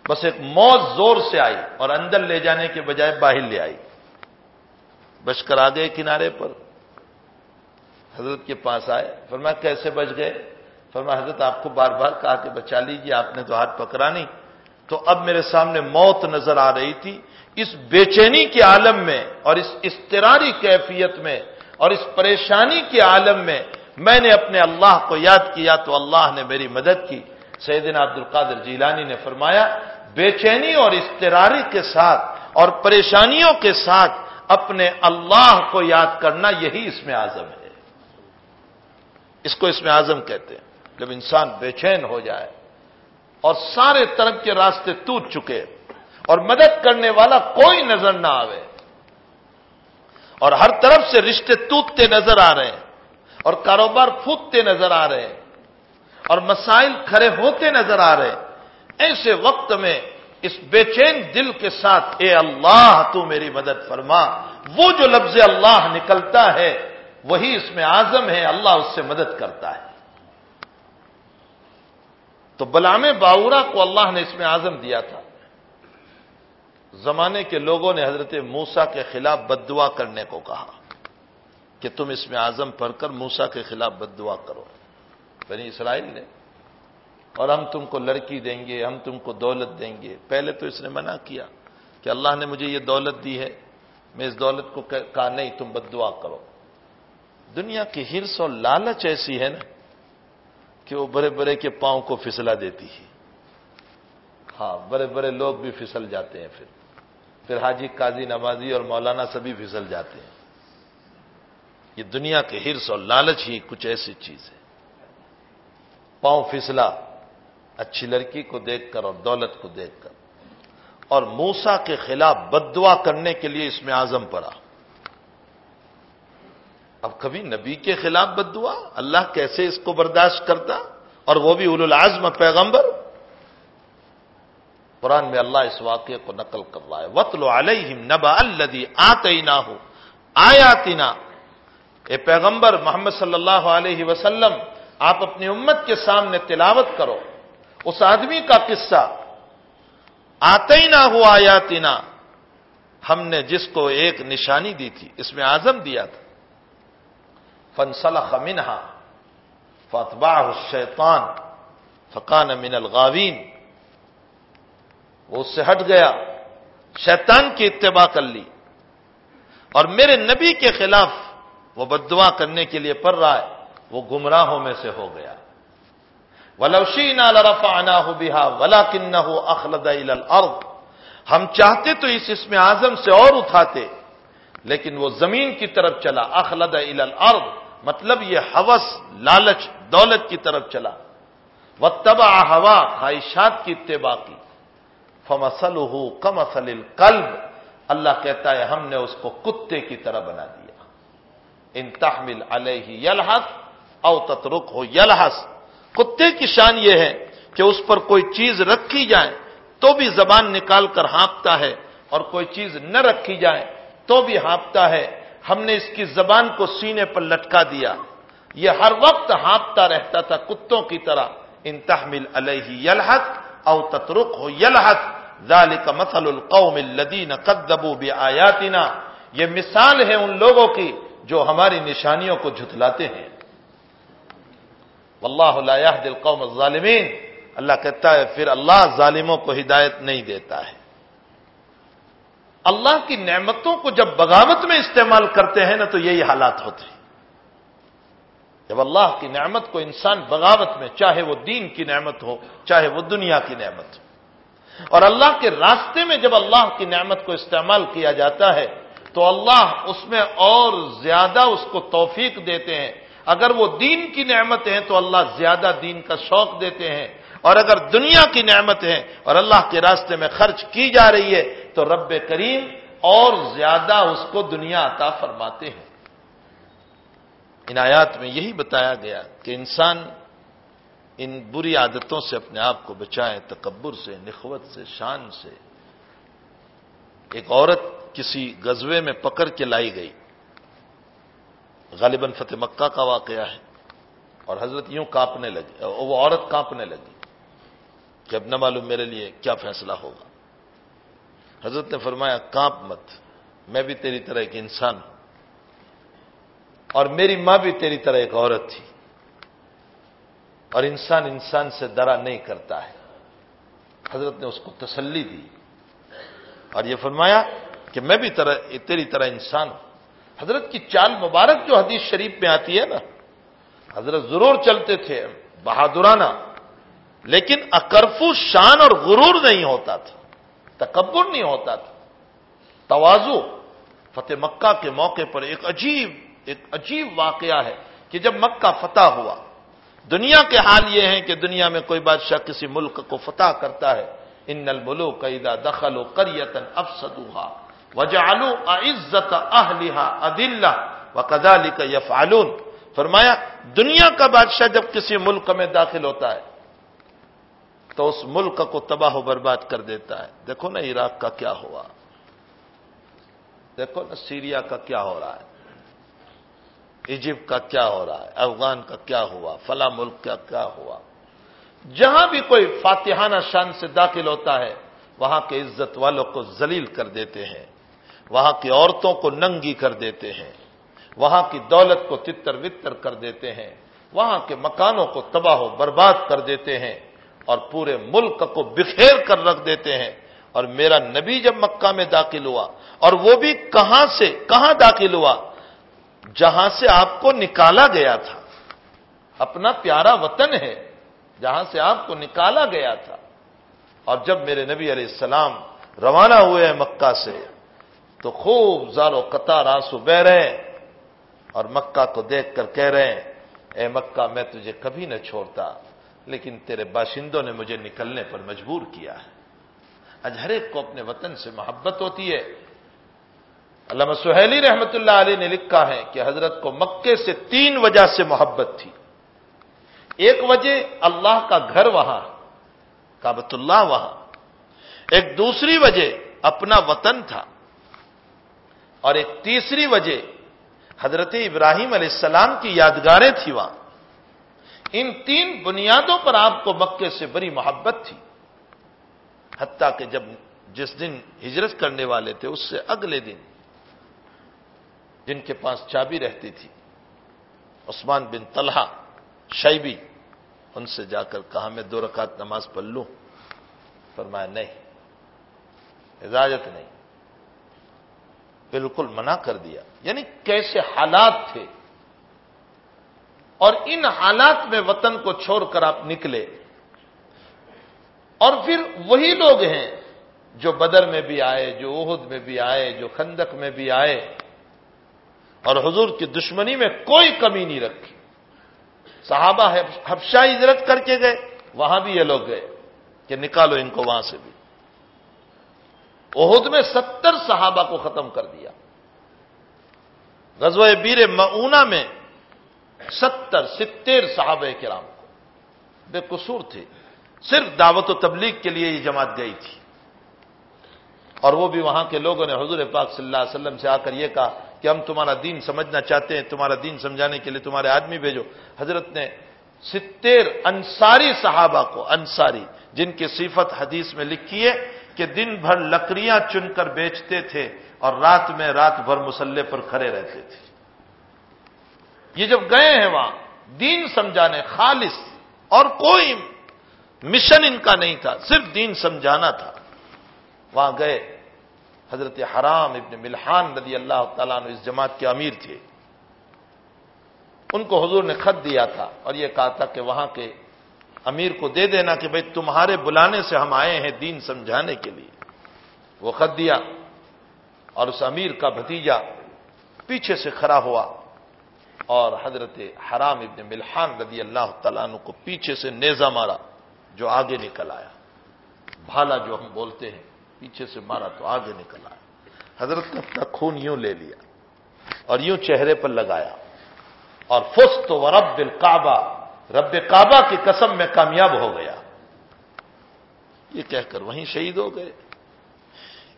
بس ایک موت زور سے آئی اور اندر لے جانے کے بجائے باہر لے آئی۔ بچ کر آ گئے کنارے پر۔ حضرت کے پاس آئے، فرمایا کیسے بچ گئے؟ فرمایا حضرت آپ کو بار بار کہا کہ بچا لیجیے آپ نے تو ہاتھ پکڑا نہیں۔ تو اب میرے سامنے موت نظر آ رہی تھی۔ اس بے چینی کے عالم میں اور اس استراری کیفیت میں اور اس پریشانی کے عالم میں میں نے اپنے اللہ کو یاد کیا تو اللہ نے میری مدد کی۔ سیدنا عبد القادر جیلانی نے فرمایا، بے چینی اور استراری کے ساتھ اور پریشانیوں کے ساتھ اپنے اللہ کو یاد کرنا یہی اس میں آزم ہے۔ اس کو اس میں آزم کہتے ہیں۔ جب انسان بے چین ہو جائے اور سارے طرف کے راستے ٹوٹ چکے اور مدد کرنے والا کوئی نظر نہ آوے اور ہر طرف سے رشتے ٹوٹتے نظر آ رہے ہیں اور کاروبار پھوٹتے نظر آ رہے ہیں اور مسائل کھڑے ہوتے نظر آ رہے ہیں۔ ایسے وقت میں اس بے چین دل کے ساتھ اے اللہ، تو میری مدد فرما۔ وہ جو لفظ اللہ نکلتا ہے، وہی اس میں آزم ہے، اللہ اس سے مدد کرتا ہے۔ تو بلام باورا کو اللہ نے اس میں آزم دیا تھا۔ زمانے کے لوگوں نے حضرت موسا کے خلاف بد دعا کرنے کو کہا۔ کہ تم اس میں آزم پڑھ کر موسا کے خلاف بد دعا کرو۔ بنی اسرائیل نے، اور ہم تم کو لڑکی دیں گے، ہم تم کو دولت دیں گے۔ پہلے تو اس نے منع کیا کہ اللہ نے مجھے یہ دولت دی ہے، میں اس دولت کو کہا نہیں، تم بد دعا کرو۔ دنیا کی ہرس اور لالچ ایسی ہے نا کہ وہ بڑے بڑے کے پاؤں کو پھسلا دیتی ہے۔ ہاں بڑے بڑے لوگ بھی پھسل جاتے ہیں پھر۔ پھر حاجی قاضی نمازی اور مولانا سبھی پھسل جاتے ہیں۔ یہ دنیا کے ہرس اور لالچ ہی کچھ ایسی چیز ہے۔ پاؤں پھسلا، اچھی لڑکی کو دیکھ کر اور دولت کو دیکھ کر۔ اور موسا کے خلاف بدعا کرنے کے لیے اس میں آزم پڑا۔ اب کبھی نبی کے خلاف بدعا، اللہ کیسے اس کو برداشت کرتا؟ اور وہ بھی اول العزم پیغمبر۔ قرآن میں اللہ اس واقعے کو نقل کر رہا ہے۔ وطل علیہم نبا الدی آتے نہ ہو آیا اے پیغمبر محمد صلی اللہ علیہ وسلم، آپ اپنی امت کے سامنے تلاوت کرو۔ اس آدمی کا قصہ آتے ہی نہ ہو آیا ہم نے جس کو ایک نشانی دی تھی، اس میں آزم دیا تھا۔ فنسلخ منہا فتباہ الشیطان فقان من الغاوین۔ وہ اس سے ہٹ گیا، شیطان کی اتباع کر لی۔ اور میرے نبی کے خلاف وہ بدعا کرنے کے لیے پڑھ رہا ہے، وہ گمراہوں میں سے ہو گیا۔ ولوشی نہ لرف آنا ہو بہا ولا کن نہ ہو اخلد ہم چاہتے تو اس اسم اعظم سے اور اٹھاتے، لیکن وہ زمین کی طرف چلا اخلد الارض مطلب یہ حوث، لالچ، دولت کی طرف چلا۔ وہ تبا ہوا خواہشات کی اتباع کی۔ فمسل ہو کم اصل کلب اللہ کہتا ہے، ہم نے اس کو کتے کی طرح بنا دیا۔ ان تحمل علیہ یلحس او تترک ہو یلحس۔ کتے کی شان یہ ہے کہ اس پر کوئی چیز رکھی جائے تو بھی زبان نکال کر ہانپتا ہے اور کوئی چیز نہ رکھی جائے تو بھی ہانپتا ہے۔ ہم نے اس کی زبان کو سینے پر لٹکا دیا۔ یہ ہر وقت ہانپتا رہتا تھا کتوں کی طرح۔ ان تحمل علیہ یلحت او تترک ہو یلحت ذالک مثل القوم الذین قدبوا بآیاتنا۔ یہ مثال ہے ان لوگوں کی جو ہماری نشانیوں کو جھتلاتے ہیں۔ واللہ لا يهدي القوم الظالمین۔ اللہ کہتا ہے، پھر اللہ ظالموں کو ہدایت نہیں دیتا ہے۔ اللہ کی نعمتوں کو جب بغاوت میں استعمال کرتے ہیں نا، تو یہی حالات ہوتے ہیں۔ جب اللہ کی نعمت کو انسان بغاوت میں، چاہے وہ دین کی نعمت ہو، چاہے وہ دنیا کی نعمت ہو۔ اور اللہ کے راستے میں جب اللہ کی نعمت کو استعمال کیا جاتا ہے تو اللہ اس میں اور زیادہ اس کو توفیق دیتے ہیں۔ اگر وہ دین کی نعمت ہیں تو اللہ زیادہ دین کا شوق دیتے ہیں۔ اور اگر دنیا کی نعمت ہے اور اللہ کے راستے میں خرچ کی جا رہی ہے تو رب کریم اور زیادہ اس کو دنیا عطا فرماتے ہیں۔ ان آیات میں یہی بتایا گیا کہ انسان ان بری عادتوں سے اپنے آپ کو بچائیں تکبر سے، نخوت سے، شان سے۔ ایک عورت کسی غزوے میں پکڑ کے لائی گئی۔ غالباً فتح مکہ کا واقعہ ہے۔ اور حضرت یوں کانپنے لگی وہ عورت کانپنے لگی کہ اب نہ معلوم میرے لیے کیا فیصلہ ہوگا۔ حضرت نے فرمایا کانپ مت، میں بھی تیری طرح ایک انسان ہوں۔ اور میری ماں بھی تیری طرح ایک عورت تھی۔ اور انسان انسان سے درا نہیں کرتا ہے۔ حضرت نے اس کو تسلی دی۔ اور یہ فرمایا کہ میں بھی طرح تیری طرح انسان ہوں۔ حضرت کی چال مبارک جو حدیث شریف میں آتی ہے نا، حضرت ضرور چلتے تھے، بہادرانہ، لیکن اکرفو شان اور غرور نہیں ہوتا تھا، تکبر نہیں ہوتا تھا۔ توازو، فتح مکہ کے موقع پر ایک عجیب ایک عجیب واقعہ ہے کہ جب مکہ فتح ہوا، دنیا کے حال یہ ہیں کہ دنیا میں کوئی بادشاہ کسی ملک کو فتح کرتا ہے۔ ان نل ملو قیدا دخل و کریتن افسدوہا وجالو عزت اہلیہ عدل و کدالی کا یفعلون فرمایا، دنیا کا بادشاہ جب کسی ملک میں داخل ہوتا ہے، تو اس ملک کو تباہ و برباد کر دیتا ہے۔ دیکھو نا عراق کا کیا ہوا۔ دیکھو نا سیریا کا کیا ہو رہا ہے۔ ایجپٹ کا کیا ہو رہا ہے۔ افغان کا کیا ہوا۔ فلاں ملک کا کیا ہوا۔ جہاں بھی کوئی فاتحانہ شان سے داخل ہوتا ہے، وہاں کے عزت والوں کو ذلیل کر دیتے ہیں۔ وہاں کی عورتوں کو ننگی کر دیتے ہیں، وہاں کی دولت کو تتر وتر کر دیتے ہیں، وہاں کے مکانوں کو تباہ و برباد کر دیتے ہیں اور پورے ملک کو بکھیر کر رکھ دیتے ہیں۔ اور میرا نبی جب مکہ میں داخل ہوا، اور وہ بھی کہاں سے، کہاں داخل ہوا؟ جہاں سے آپ کو نکالا گیا تھا۔ اپنا پیارا وطن ہے، جہاں سے آپ کو نکالا گیا تھا۔ اور جب میرے نبی علیہ السلام روانہ ہوئے ہیں مکہ سے تو خوب زارو قطار آنسو بہ رہے ہیں اور مکہ کو دیکھ کر کہہ رہے ہیں، اے مکہ، میں تجھے کبھی نہ چھوڑتا، لیکن تیرے باشندوں نے مجھے نکلنے پر مجبور کیا ہے۔ آج ہر ایک کو اپنے وطن سے محبت ہوتی ہے۔ علامہ سہیلی رحمت اللہ علیہ نے لکھا ہے کہ حضرت کو مکے سے تین وجہ سے محبت تھی۔ ایک وجہ، اللہ کا گھر وہاں کابت اللہ وہاں۔ ایک دوسری وجہ، اپنا وطن تھا۔ اور ایک تیسری وجہ حضرت ابراہیم علیہ السلام کی یادگاریں تھی وہاں۔ ان تین بنیادوں پر آپ کو مکے سے بڑی محبت تھی۔ حتیٰ کہ جب جس دن ہجرت کرنے والے تھے، اس سے اگلے دن جن کے پاس چابی رہتی تھی، عثمان بن طلحہ، شیبی، ان سے جا کر کہا، میں دو رکعت نماز پڑھ لوں۔ فرمایا، نہیں، اجازت نہیں۔ بالکل منع کر دیا۔ یعنی کیسے حالات تھے۔ اور ان حالات میں وطن کو چھوڑ کر آپ نکلے۔ اور پھر وہی لوگ ہیں جو بدر میں بھی آئے، جو عہد میں بھی آئے، جو خندق میں بھی آئے۔ اور حضور کی دشمنی میں کوئی کمی نہیں رکھی۔ صحابہ حفشہ ہجرت کر کے گئے، وہاں بھی یہ لوگ گئے کہ نکالو ان کو وہاں سے بھی۔ عہد میں ستر صحابہ کو ختم کر دیا۔ غزوہ بیر معونہ میں ستر ستر صحابہ کرام کو۔ بے قصور تھے۔ صرف دعوت و تبلیغ کے لیے یہ جماعت گئی تھی۔ اور وہ بھی وہاں کے لوگوں نے حضور پاک صلی اللہ علیہ وسلم سے آ کر یہ کہا کہ ہم تمہارا دین سمجھنا چاہتے ہیں، تمہارا دین سمجھانے کے لیے تمہارے آدمی بھیجو۔ حضرت نے ستر انصاری صحابہ کو، انصاری، جن کی صفت حدیث میں لکھی ہے کہ دن بھر لکڑیاں چن کر بیچتے تھے اور رات میں رات بھر مسلح پر کھڑے رہتے تھے۔ یہ جب گئے ہیں وہاں، دین سمجھانے خالص اور کوئی مشن ان کا نہیں تھا، صرف دین سمجھانا تھا۔ وہاں گئے، حضرت حرام ابن ملحان رضی اللہ تعالیٰ نے اس جماعت کے امیر تھے۔ ان کو حضور نے خط دیا تھا اور یہ کہا تھا کہ وہاں کے امیر کو دے دینا کہ بھائی تمہارے بلانے سے ہم آئے ہیں دین سمجھانے کے لیے۔ وہ خط دیا اور اس امیر کا بھتیجا پیچھے سے کھڑا ہوا اور حضرت حرام ابن ملحان رضی اللہ تعالیٰ عنہ کو پیچھے سے نیزا مارا جو آگے نکل آیا۔ بھالا جو ہم بولتے ہیں، پیچھے سے مارا تو آگے نکل آیا۔ حضرت نے اپنا خون یوں لے لیا اور یوں چہرے پر لگایا اور فس تو رب الکعبہ رب کعبہ کی قسم میں کامیاب ہو گیا۔ یہ کہہ کر وہیں شہید ہو گئے۔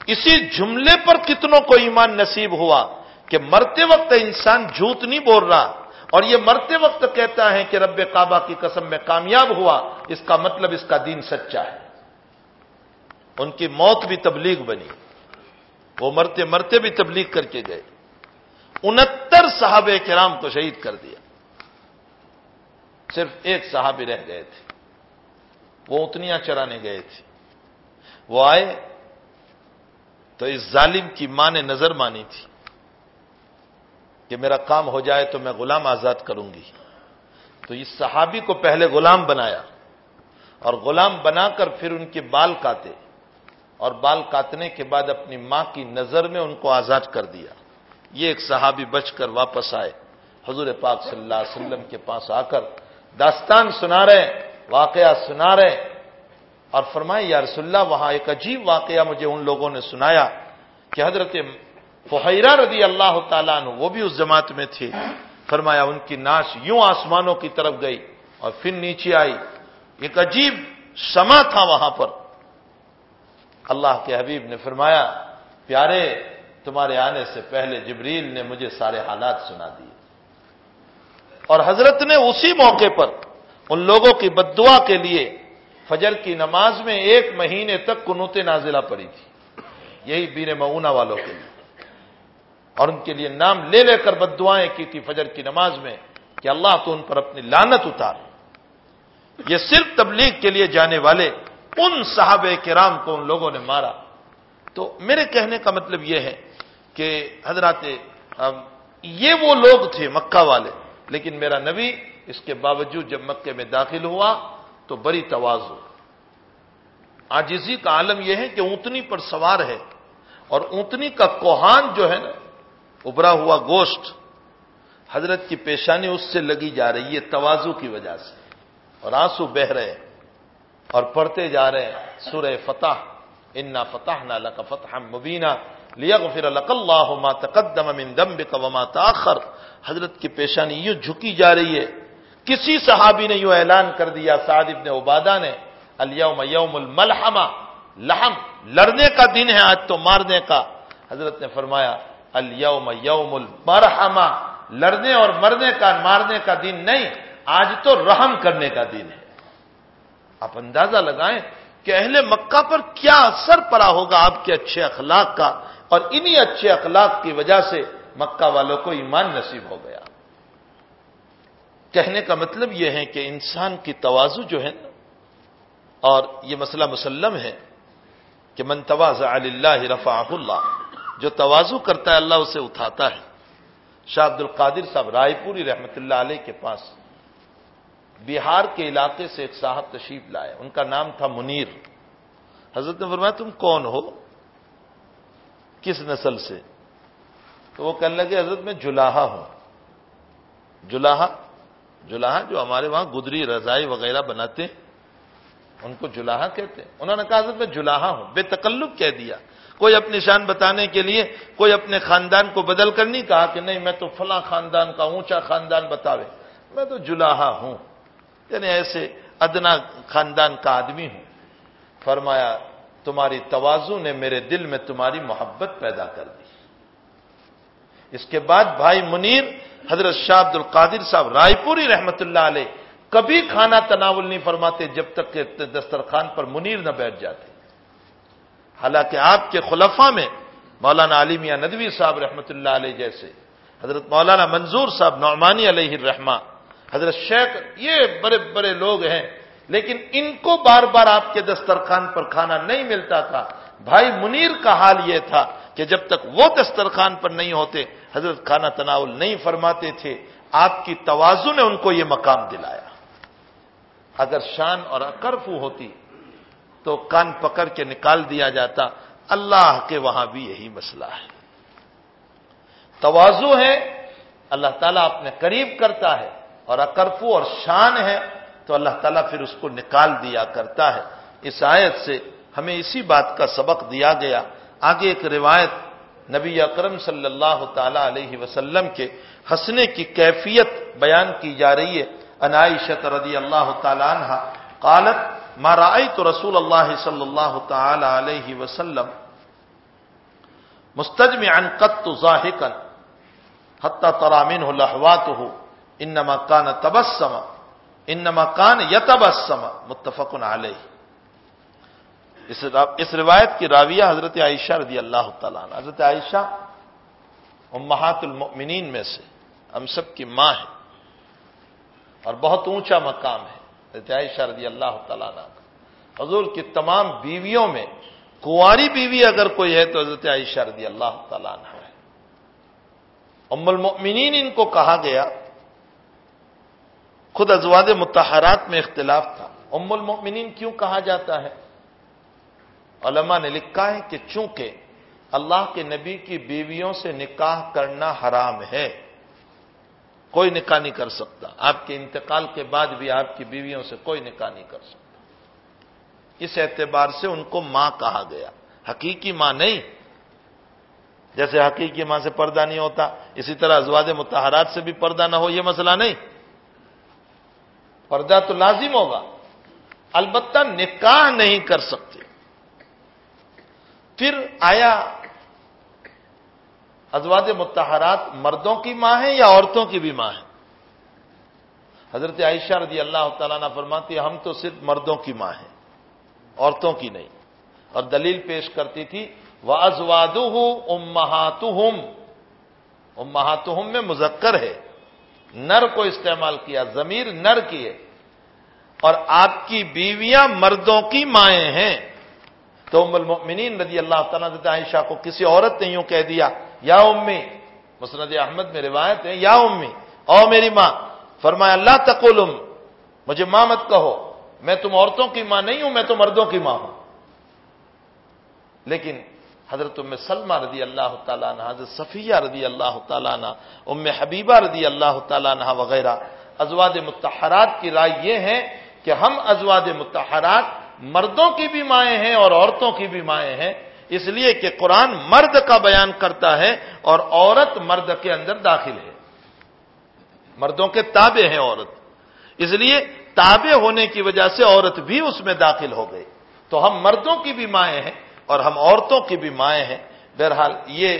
اسی جملے پر کتنوں کو ایمان نصیب ہوا کہ مرتے وقت انسان جھوٹ نہیں بول رہا، اور یہ مرتے وقت کہتا ہے کہ رب کعبہ کی قسم میں کامیاب ہوا، اس کا مطلب اس کا دین سچا ہے۔ ان کی موت بھی تبلیغ بنی۔ وہ مرتے مرتے بھی تبلیغ کر کے گئے۔ انہتر صحابہ کرام کو شہید کر دیا۔ صرف ایک صحابی رہ گئے تھے۔ وہ اتنیاں چرانے گئے تھے۔ وہ آئے تو اس ظالم کی ماں نے نظر مانی تھی کہ میرا کام ہو جائے تو میں غلام آزاد کروں گی۔ تو اس صحابی کو پہلے غلام بنایا اور غلام بنا کر پھر ان کے بال کاتے اور بال کاٹنے کے بعد اپنی ماں کی نظر میں ان کو آزاد کر دیا۔ یہ ایک صحابی بچ کر واپس آئے۔ حضور پاک صلی اللہ علیہ وسلم کے پاس آ کر داستان سنا رہے واقعہ سنا رہے اور فرمائے، یا رسول اللہ، وہاں ایک عجیب واقعہ مجھے ان لوگوں نے سنایا کہ حضرت فہیرہ رضی اللہ تعالیٰ عنہ، وہ بھی اس جماعت میں تھے۔ فرمایا، ان کی ناش یوں آسمانوں کی طرف گئی اور پھر نیچے آئی۔ ایک عجیب سما تھا وہاں پر۔ اللہ کے حبیب نے فرمایا، پیارے، تمہارے آنے سے پہلے جبریل نے مجھے سارے حالات سنا دیے۔ اور حضرت نے اسی موقع پر ان لوگوں کی بدعا کے لیے فجر کی نماز میں ایک مہینے تک کنوت نازلہ پڑی تھی۔ یہی بیر معونہ والوں کے لیے۔ اور ان کے لیے نام لے لے کر بد دعائیں کی تھی فجر کی نماز میں کہ اللہ تو ان پر اپنی لانت اتار یہ صرف تبلیغ کے لیے جانے والے ان صحاب کرام کو ان لوگوں نے مارا۔ تو میرے کہنے کا مطلب یہ ہے کہ حضرات یہ وہ لوگ تھے مکہ والے۔ لیکن میرا نبی اس کے باوجود جب مکے میں داخل ہوا تو بڑی توازو آجزی کا عالم یہ ہے کہ اونتنی پر سوار ہے اور اونتنی کا کوہان جو ہے نا، ابھرا ہوا گوشت حضرت کی پیشانی اس سے لگی جا رہی ہے توازو کی وجہ سے۔ اور آنسو بہ رہے اور پڑھتے جا رہے ہیں، سورہ فتح، انا فتح نہ لک فتح مبینہ لیا پھر اللہ تقدم من دمبک وما تاخر حضرت کی پیشانی یوں جھکی جا رہی ہے۔ کسی صحابی نے یوں اعلان کر دیا، سعد ابن عبادہ نے الیوم یوم الملحمہ لحم، لڑنے کا دن ہے آج تو مارنے کا۔ حضرت نے فرمایا الیوم یوم المرحمہ لڑنے اور مرنے کا، مارنے کا دن نہیں، آج تو رحم کرنے کا دن ہے۔ آپ اندازہ لگائیں کہ اہل مکہ پر کیا اثر پڑا ہوگا آپ کے اچھے اخلاق کا۔ اور انہی اچھے اخلاق کی وجہ سے مکہ والوں کو ایمان نصیب ہو گیا۔ کہنے کا مطلب یہ ہے کہ انسان کی توازو جو ہے نا، اور یہ مسئلہ مسلم ہے کہ من تواز اللہ رفا اللہ، جو توازو کرتا ہے اللہ اسے اٹھاتا ہے۔ شاہ عبد القادر صاحب رائے پوری رحمت اللہ علیہ کے پاس بہار کے علاقے سے ایک صاحب تشریف لائے، ان کا نام تھا منیر۔ حضرت نے فرمایا، تم کون ہو؟ کس نسل سے؟ تو وہ کہنے لگے، حضرت میں جلاحا ہوں۔ جلاحا جلاحا جو ہمارے وہاں گدری رضائی وغیرہ بناتے ہیں، ان کو جلاحا کہتے ہیں۔ انہوں نے کہا، حضرت میں جلاحا ہوں۔ بے تکلب کہہ دیا۔ کوئی اپنی شان بتانے کے لیے، کوئی اپنے خاندان کو بدل کر نہیں کہا کہ نہیں، میں تو فلاں خاندان کا اونچا خاندان بتاوے۔ میں تو جلاحا ہوں۔ یعنی ایسے ادنا خاندان کا آدمی ہوں۔ فرمایا تمہاری توازو نے میرے دل میں تمہاری محبت پیدا کر دی۔ اس کے بعد بھائی منیر حضرت شاہ عبد القادر صاحب رائے پوری رحمت اللہ علیہ کبھی کھانا تناول نہیں فرماتے جب تک کہ دسترخوان پر منیر نہ بیٹھ جاتے۔ حالانکہ آپ کے خلفہ میں مولانا علی میاں ندوی صاحب رحمۃ اللہ علیہ جیسے، حضرت مولانا منظور صاحب نعمانی علیہ الرحمہ حضرت شیخ، یہ بڑے بڑے لوگ ہیں۔ لیکن ان کو بار بار آپ کے دسترخوان پر کھانا نہیں ملتا تھا۔ بھائی منیر کا حال یہ تھا کہ جب تک وہ دسترخوان پر نہیں ہوتے، حضرت کھانا تناول نہیں فرماتے تھے، آپ کی توازو نے ان کو یہ مقام دلایا۔ اگر شان اور اکرفو ہوتی تو کان پکڑ کے نکال دیا جاتا۔ اللہ کے وہاں بھی یہی مسئلہ ہے۔ توازو ہے، اللہ تعالیٰ اپنے قریب کرتا ہے اور اکرفو اور شان ہے۔ تو اللہ تعالیٰ پھر اس کو نکال دیا کرتا ہے۔ اس آیت سے ہمیں اسی بات کا سبق دیا گیا۔ آگے ایک روایت نبی اکرم صلی اللہ تعالی علیہ وسلم کے ہنسنے کی کیفیت بیان کی جا رہی ہے۔ انائشت رضی اللہ تعالیٰ عنہ قالت، ما رأيت رسول الله صلى الله تعالى عليه وسلم مستجمعا قط ظاهقا حتى ترى منه لحواته انما كان تبسم انما كان يتبسم متفق عليه اس روایت کی راویہ حضرت عائشہ رضی اللہ تعالیٰ عنہ۔ حضرت عائشہ امہات المؤمنین میں سے ہم سب کی ماں ہے اور بہت اونچا مقام ہے۔ حضرت عائشہ رضی اللہ تعالیٰ عنہ۔ حضور کی تمام بیویوں میں کنواری بیوی اگر کوئی ہے تو حضرت عائشہ رضی اللہ تعالیٰ عنہ ہے۔ ام المؤمنین ان کو کہا گیا خود ازواد متحرات میں اختلاف تھا۔ ام المؤمنین کیوں کہا جاتا ہے؟ علماء نے لکھا ہے کہ چونکہ اللہ کے نبی کی بیویوں سے نکاح کرنا حرام ہے، کوئی نکاح نہیں کر سکتا۔ آپ کے انتقال کے بعد بھی آپ کی بیویوں سے کوئی نکاح نہیں کر سکتا۔ اس اعتبار سے ان کو ماں کہا گیا۔ حقیقی ماں نہیں۔ جیسے حقیقی ماں سے پردہ نہیں ہوتا، اسی طرح ازواج متحرات سے بھی پردہ نہ ہو، یہ مسئلہ نہیں۔ پردہ تو لازم ہوگا۔ البتہ نکاح نہیں کر سکتے۔ پھر آیا ازواج متحرات مردوں کی ماں ہے یا عورتوں کی بھی ماں ہے حضرت عائشہ رضی اللہ تعالیٰ نے فرماتی ہم تو صرف مردوں کی ماں ہیں، عورتوں کی نہیں۔ اور دلیل پیش کرتی تھی وہ ازواد امہات امہات میں مذکر ہے۔ نر کو استعمال کیا، ضمیر نر کیے اور آپ کی بیویاں مردوں کی مائیں ہیں۔ تو ام المؤمنین رضی اللہ تعالیٰ عائشہ کو کسی عورت نے یوں کہہ دیا، یا امی، مسند احمد میں روایت ہے، یا امی او میری ماں، فرمایا اللہ تقولم، مجھے ماں مت کہو، میں تم عورتوں کی ماں نہیں ہوں، میں تو مردوں کی ماں ہوں۔ لیکن حضرت ام سلمہ رضی اللہ تعالیٰ عنہ، حضرت صفیہ رضی اللہ تعالیٰ عنہ، ام حبیبہ رضی اللہ تعالیٰ عنہ وغیرہ ازواد متحرات کی رائے یہ ہے کہ ہم ازواد متحرات مردوں کی بھی مائیں ہیں اور عورتوں کی بھی مائیں ہیں۔ اس لیے کہ قرآن مرد کا بیان کرتا ہے اور عورت مرد کے اندر داخل ہے۔ مردوں کے تابع ہیں عورت۔ اس لیے تابع ہونے کی وجہ سے عورت بھی اس میں داخل ہو گئی۔ تو ہم مردوں کی بھی مائیں ہیں۔ اور ہم عورتوں کی بھی مائیں ہیں۔ بہرحال یہ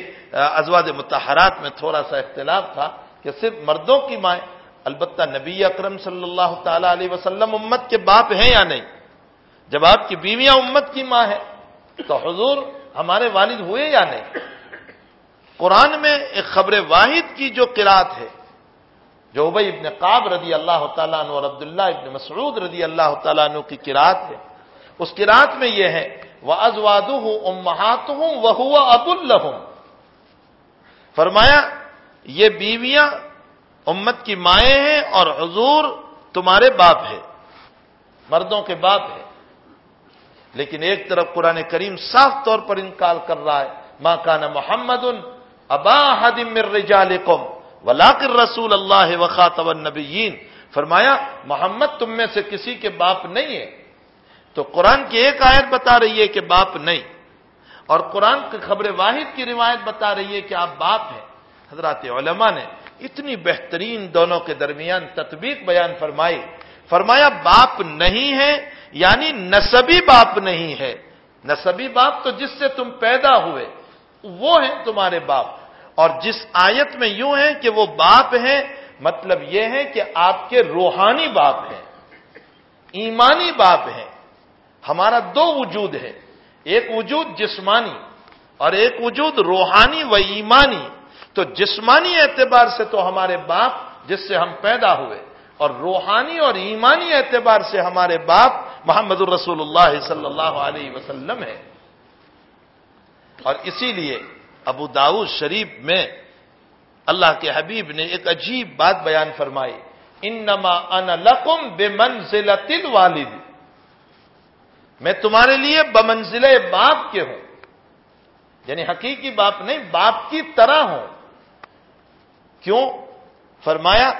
ازواج متحرات میں تھوڑا سا اختلاف تھا کہ صرف مردوں کی مائیں، البتہ نبی اکرم صلی اللہ تعالی علیہ وسلم امت کے باپ ہیں یا نہیں؟ جب آپ کی بیویاں امت کی ماں ہے تو حضور ہمارے والد ہوئے یا نہیں؟ قرآن میں ایک خبر واحد کی جو قرات ہے، جو ابئی ابن قاب رضی اللہ تعالیٰ عنہ اور عبداللہ ابن مسعود رضی اللہ تعالیٰ عنہ کی قرات ہے۔ اس قرات میں یہ ہے وہ ازواد ہوں امہات ہوں وہ اب فرمایا، یہ بیویاں امت کی مائیں ہیں اور حضور تمہارے باپ ہے مردوں کے باپ ہے لیکن ایک طرف قرآن کریم صاف طور پر انکار کر رہا ہے ماں کانا محمد ابا حدم رجالکم ولاکر رسول اللہ وخات النبیین فرمایا، محمد تم میں سے کسی کے باپ نہیں ہے۔ تو قرآن کی ایک آیت بتا رہی ہے کہ باپ نہیں، اور قرآن کی خبر واحد کی روایت بتا رہی ہے کہ آپ باپ ہیں۔ حضرات علماء نے اتنی بہترین دونوں کے درمیان تطبیق بیان فرمائی۔ فرمایا، باپ نہیں ہے یعنی نصبی باپ نہیں ہے۔ نصبی باپ تو جس سے تم پیدا ہوئے، وہ ہیں تمہارے باپ۔ اور جس آیت میں یوں ہے کہ وہ باپ ہیں مطلب یہ ہے کہ آپ کے روحانی باپ ہیں، ایمانی باپ ہیں۔ ہمارا دو وجود ہے، ایک وجود جسمانی اور ایک وجود روحانی و ایمانی۔ تو جسمانی اعتبار سے تو ہمارے باپ جس سے ہم پیدا ہوئے اور روحانی اور ایمانی اعتبار سے ہمارے باپ محمد الرسول اللہ صلی اللہ علیہ وسلم ہے اور اسی لیے ابو داؤد شریف میں اللہ کے حبیب نے ایک عجیب بات بیان فرمائی، انما ان لکم بے منزل والد میں تمہارے لیے بمنزل باپ کے ہوں۔ یعنی حقیقی باپ نہیں، باپ کی طرح ہوں۔ کیوں؟ فرمایا،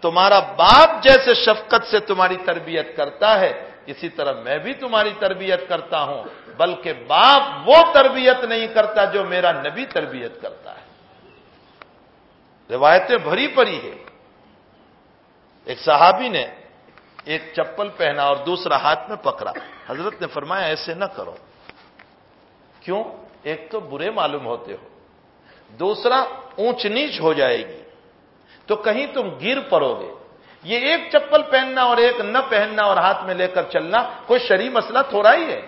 تمہارا باپ جیسے شفقت سے تمہاری تربیت کرتا ہے، اسی طرح میں بھی تمہاری تربیت کرتا ہوں، بلکہ باپ وہ تربیت نہیں کرتا جو میرا نبی تربیت کرتا ہے۔ روایتیں بھری پڑی ہے ایک صحابی نے ایک چپل پہنا اور دوسرا ہاتھ میں پکڑا۔ حضرت نے فرمایا ایسے نہ کرو۔ کیوں؟ ایک تو برے معلوم ہوتے ہو، دوسرا اونچ نیچ ہو جائے گی۔ تو کہیں تم گر پڑو گے۔ یہ ایک چپل پہننا اور ایک نہ پہننا اور ہاتھ میں لے کر چلنا کوئی شری مسئلہ تھوڑا ہی ہے۔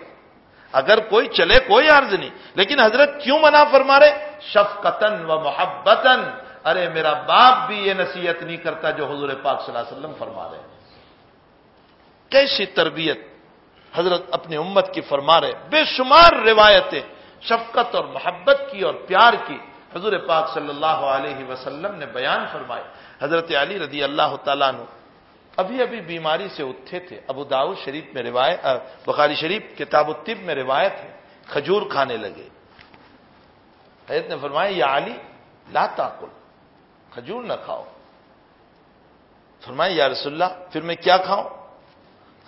اگر کوئی چلے کوئی عرض نہیں۔ لیکن حضرت کیوں منع فرما رہے؟ شفقتن و محبتن ارے میرا باپ بھی یہ نصیحت نہیں کرتا جو حضور پاک صلی اللہ علیہ وسلم فرما رہے کیسی تربیت؟ حضرت اپنی امت کی فرما رہے، بے شمار روایتیں، شفقت اور محبت کی اور پیار کی۔ حضور پاک صلی اللہ علیہ وسلم نے بیان فرمائے حضرت علی رضی اللہ تعالیٰ نے ابھی ابھی بیماری سے اٹھے تھے۔ ابو داؤد شریف میں روایت بخاری شریف کتاب الطب میں روایت ہے۔ کھجور کھانے لگے۔ حضرت نے فرمایا، یا علی، لا تاکل، کھجور نہ کھاؤ۔ فرمایا، یا رسول اللہ، پھر میں کیا کھاؤں؟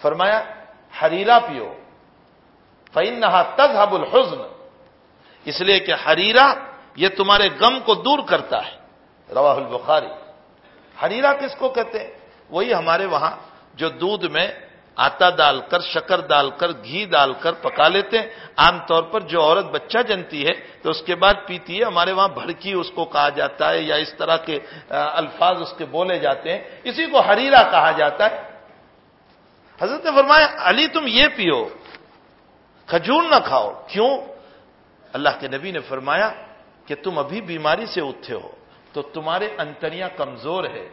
فرمایا ہریرا پیو۔ فین نہا تز الحزن۔ اس لیے کہ ہریرا یہ تمہارے غم کو دور کرتا ہے۔ روا البخاری۔ ہریرا کس کو کہتے ہیں؟ وہی ہمارے وہاں جو دودھ میں آٹا ڈال کر، شکر ڈال کر، گھی ڈال کر پکا لیتے ہیں۔ عام طور پر جو عورت بچہ جنتی ہے تو اس کے بعد پیتی ہے، ہمارے وہاں بھڑکی اس کو کہا جاتا ہے یا اس طرح کے الفاظ اس کے بولے جاتے ہیں۔ اسی کو ہریرا کہا جاتا ہے۔ حضرت نے فرمایا، علی تم یہ پیو، کھجور نہ کھاؤ۔ کیوں؟ اللہ کے نبی نے فرمایا کہ تم ابھی بیماری سے اٹھے ہو، تو تمہارے انتریاں کمزور ہے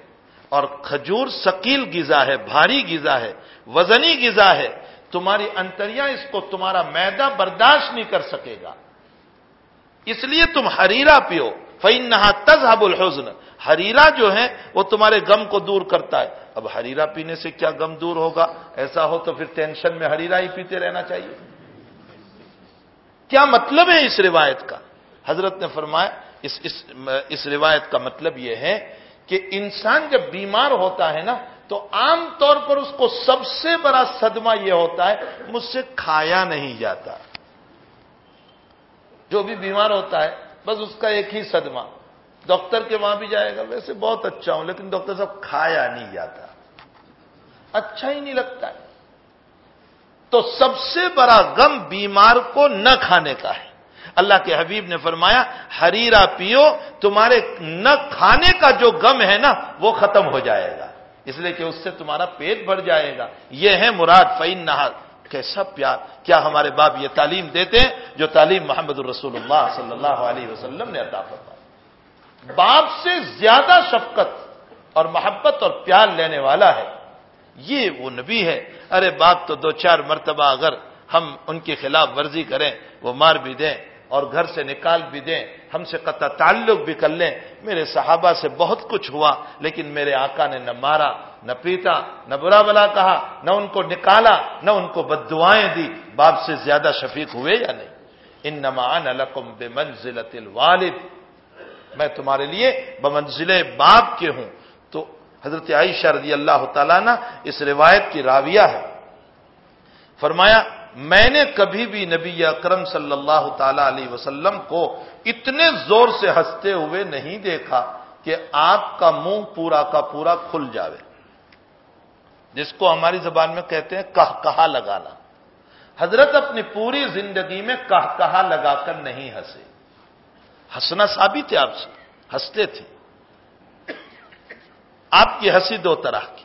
اور کھجور سکیل غذا ہے، بھاری غذا ہے، وزنی غذا ہے۔ تمہاری انتریاں اس کو تمہارا میدا برداشت نہیں کر سکے گا۔ اس لیے تم ہریرا پیو فین نہا تزہب الحزن۔ ہریرا جو ہے وہ تمہارے غم کو دور کرتا ہے۔ اب ہریرا پینے سے کیا غم دور ہوگا؟ ایسا ہو تو پھر ٹینشن میں ہریرا ہی پیتے رہنا چاہیے۔ کیا مطلب ہے اس روایت کا؟ حضرت نے فرمایا اس اس, اس روایت کا مطلب یہ ہے کہ انسان جب بیمار ہوتا ہے نا تو عام طور پر اس کو سب سے بڑا صدمہ یہ ہوتا ہے مجھ سے کھایا نہیں جاتا۔ جو بھی بیمار ہوتا ہے بس اس کا ایک ہی صدمہ۔ ڈاکٹر کے وہاں بھی جائے گا ویسے بہت اچھا ہوں، لیکن ڈاکٹر صاحب کھایا نہیں جاتا۔ اچھا ہی نہیں لگتا ہے۔ تو سب سے بڑا غم بیمار کو نہ کھانے کا ہے۔ اللہ کے حبیب نے فرمایا ہریرا پیو، تمہارے نہ کھانے کا جو غم ہے نا، وہ ختم ہو جائے گا۔ اس لیے کہ اس سے تمہارا پیٹ بھر جائے گا۔ یہ ہے مراد فین نہ کیسا پیار۔ کیا ہمارے باپ یہ تعلیم دیتے ہیں، جو تعلیم محمد الرسول اللہ صلی اللہ علیہ وسلم نے عطا فرمایا باپ سے زیادہ شفقت اور محبت اور پیار لینے والا ہے۔ یہ وہ نبی ہے۔ ارے باپ تو دو چار مرتبہ اگر ہم ان کی خلاف ورزی کریں، وہ مار بھی دیں اور گھر سے نکال بھی دیں، ہم سے قطع تعلق بھی کر لیں۔ میرے صحابہ سے بہت کچھ ہوا، لیکن میرے آقا نے نہ مارا، نہ پیتا نہ برا بلا کہا، نہ ان کو نکالا، نہ ان کو بد دعائیں دی۔ باپ سے زیادہ شفیق ہوئے یا نہیں؟ ان نمان القم بے منزل والد میں تمہارے لیے بمنزل باپ کے ہوں۔ تو حضرت عائشہ رضی اللہ تعالیٰ نا اس روایت کی راویہ ہے۔ فرمایا، میں نے کبھی بھی نبی اکرم صلی اللہ تعالی علیہ وسلم کو اتنے زور سے ہنستے ہوئے نہیں دیکھا کہ آپ کا منہ پورا کا پورا کھل جاوے۔ جس کو ہماری زبان میں کہتے ہیں کہ کہا لگانا۔ حضرت اپنی پوری زندگی میں کہ کہا لگا کر نہیں ہنسے۔ ہنسنا ثابت ہے آپ سے، ہنستے تھے۔ آپ کی ہنسی دو طرح کی۔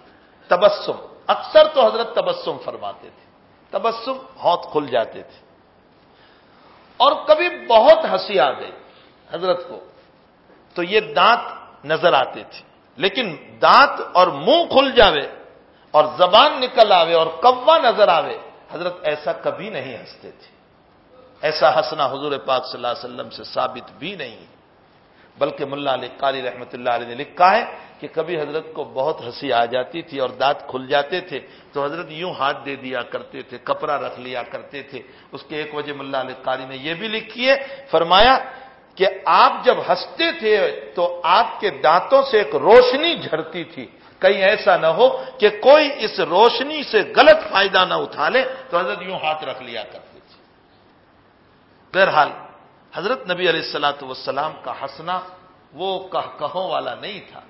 تبسم، اکثر تو حضرت تبسم فرماتے تھے۔ تبسم ہاتھ کھل جاتے تھے۔ اور کبھی بہت ہنسی آ گئی حضرت کو، تو یہ دانت نظر آتے تھے۔ لیکن دانت اور منہ کھل جاوے اور زبان نکل آوے اور کوا نظر آوے، حضرت ایسا کبھی نہیں ہنستے تھے۔ ایسا ہنسنا حضور پاک صلی اللہ علیہ وسلم سے ثابت بھی نہیں بلکہ ملا علی قاری رحمت اللہ علیہ نے لکھا ہے کہ کبھی حضرت کو بہت ہنسی آ جاتی تھی اور دانت کھل جاتے تھے تو حضرت یوں ہاتھ دے دیا کرتے تھے، کپڑا رکھ لیا کرتے تھے۔ اس کے ایک وجہ ملا علی قاری نے یہ بھی لکھی ہے، فرمایا کہ آپ جب ہنستے تھے تو آپ کے دانتوں سے ایک روشنی جھڑتی تھی۔ کہیں ایسا نہ ہو کہ کوئی اس روشنی سے غلط فائدہ نہ اٹھا لے، تو حضرت یوں ہاتھ رکھ لیا کرتے۔ بہرحال، حضرت نبی علیہ السلاۃ والسلام کا ہنسنا وہ کہوں والا نہیں تھا۔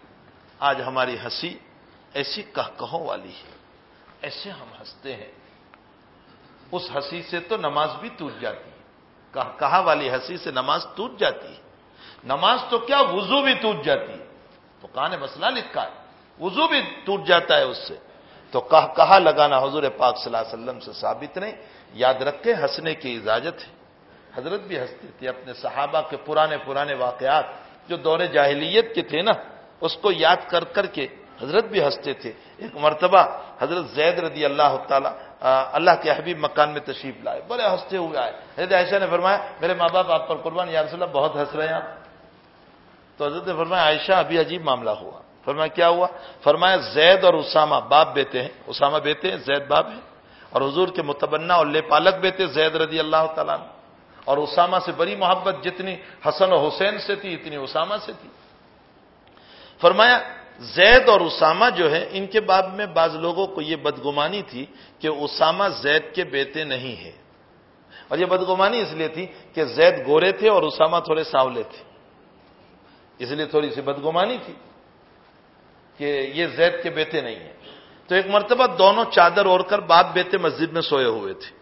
آج ہماری ہنسی ایسی کہوں والی ہے، ایسے ہم ہنستے ہیں۔ اس ہنسی سے تو نماز بھی ٹوٹ جاتی ہے۔ کہا والی ہنسی سے نماز ٹوٹ جاتی ہے۔ نماز تو کیا وضو بھی ٹوٹ جاتی ہے؟ تو کہاں نے مسئلہ لکھا ہے۔ وضو بھی ٹوٹ جاتا ہے اس سے۔ تو کہا لگانا حضور پاک صلی اللہ علیہ وسلم سے ثابت نہیں، یاد رکھے ہنسنے کی اجازت ہے۔ حضرت بھی ہنستے تھے اپنے صحابہ کے پرانے پرانے واقعات جو دور جاہلیت کے تھے نا، اس کو یاد کر کر کے حضرت بھی ہنستے تھے۔ ایک مرتبہ حضرت زید رضی اللہ تعالی اللہ کے حبیب مکان میں تشریف لائے، بڑے ہنستے ہوئے آئے۔ حضرت عائشہ نے فرمایا، میرے ماں باپ، آپ پر قربان، یا رسول اللہ، بہت ہنس رہے ہیں آپ۔ تو حضرت نے فرمایا، عائشہ، ابھی عجیب معاملہ ہوا۔ فرمایا، کیا ہوا؟ فرمایا، زید اور اسامہ باپ بیتے ہیں۔ اسامہ بیتے ہیں، زید باپ ہیں۔ اور حضور کے متبنہ اور لے پالک بیتے زید رضی اللہ تعالیٰ نے اور اسامہ سے بڑی محبت جتنی حسن و حسین سے تھی، اتنی اسامہ سے تھی۔ فرمایا، زید اور اسامہ جو ہے ان کے باب میں بعض لوگوں کو یہ بدگمانی تھی کہ اسامہ زید کے بیٹے نہیں ہے اور یہ بدگمانی اس لیے تھی کہ زید گورے تھے اور اسامہ تھوڑے ساولے تھے۔ اس لیے تھوڑی سی بدگمانی تھی کہ یہ زید کے بیٹے نہیں ہیں۔ تو ایک مرتبہ دونوں چادر اوڑھ کر باپ بیٹے مسجد میں سوئے ہوئے تھے۔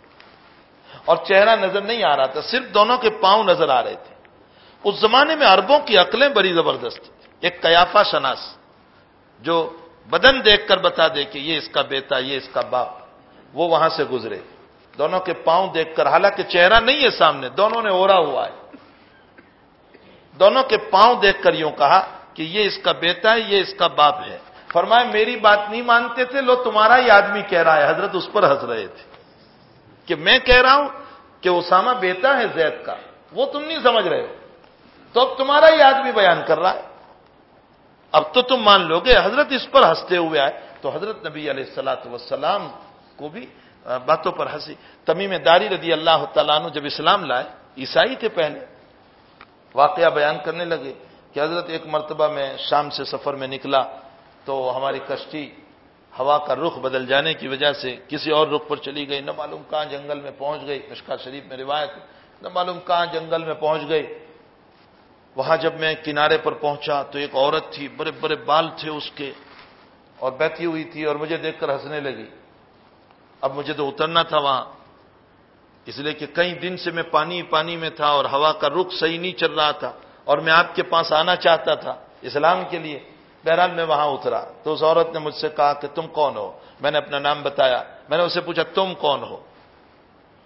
اور چہرہ نظر نہیں آ رہا تھا، صرف دونوں کے پاؤں نظر آ رہے تھے۔ اس زمانے میں اربوں کی عقلیں بڑی زبردست ایک قیافہ شناس، جو بدن دیکھ کر بتا دے کہ یہ اس کا بیٹا، یہ اس کا باپ، وہ وہاں سے گزرے۔ دونوں کے پاؤں دیکھ کر، حالانکہ چہرہ نہیں ہے سامنے، دونوں نے اورا ہوا ہے۔ دونوں کے پاؤں دیکھ کر یوں کہا کہ یہ اس کا بیٹا ہے، یہ اس کا باپ ہے۔ فرمایا، میری بات نہیں مانتے تھے، لو تمہارا ہی آدمی کہہ رہا ہے، حضرت اس پر ہنس رہے تھے۔ کہ میں کہہ رہا ہوں کہ اسامہ بیٹا ہے زید کا، وہ تم نہیں سمجھ رہے ہو۔ تو اب تمہارا ہی آدمی بیان کر رہا ہے۔ اب تو تم مان لو گے، حضرت اس پر ہنستے ہوئے آئے۔ تو حضرت نبی علیہ السلاۃ وسلام کو بھی باتوں پر ہنسی۔ تمیم داری رضی اللہ تعالیٰ عنہ جب اسلام لائے، عیسائی تھے پہلے۔ واقعہ بیان کرنے لگے کہ حضرت ایک مرتبہ میں شام سے سفر میں نکلا تو ہماری کشتی ہوا کا رخ بدل جانے کی وجہ سے کسی اور رخ پر چلی گئی، نہ معلوم کہاں جنگل میں پہنچ گئی۔ مشکا شریف میں روایت نہ معلوم کہاں جنگل میں پہنچ گئی۔ وہاں جب میں کنارے پر پہنچا تو ایک عورت تھی، بڑے بڑے بال تھے اس کے، اور بیٹھی ہوئی تھی اور مجھے دیکھ کر ہنسنے لگی۔ اب مجھے تو اترنا تھا وہاں، اس لیے کہ کئی دن سے میں پانی پانی میں تھا اور ہوا کا رخ صحیح نہیں چل رہا تھا اور میں آپ کے پاس آنا چاہتا تھا اسلام کے لیے۔ بہرحال میں وہاں اترا تو اس عورت نے مجھ سے کہا کہ تم کون ہو؟ میں نے اپنا نام بتایا۔ میں نے اسے پوچھا، تم کون ہو؟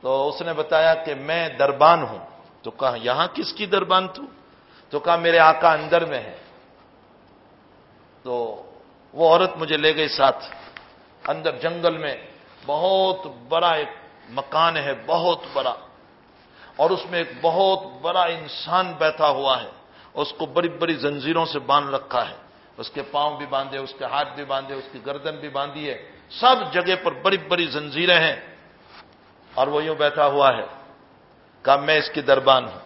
تو اس نے بتایا کہ میں دربان ہوں۔ تو کہا، یہاں کس کی دربان تو؟ تو کہا، میرے آقا اندر میں ہے تو وہ عورت مجھے لے گئی ساتھ۔ اندر جنگل میں بہت بڑا ایک مکان ہے، بہت بڑا۔ اور اس میں ایک بہت بڑا انسان بیٹھا ہوا ہے۔ اس کو بڑی بڑی زنجیروں سے باندھ رکھا ہے۔ اس کے پاؤں بھی باندھے، اس کے ہاتھ بھی باندھے، اس کی گردن بھی باندھی ہے۔ سب جگہ پر بڑی بڑی زنجیریں ہیں۔ اور وہ یوں بیٹھا ہوا ہے کہا میں اس کی دربان ہوں۔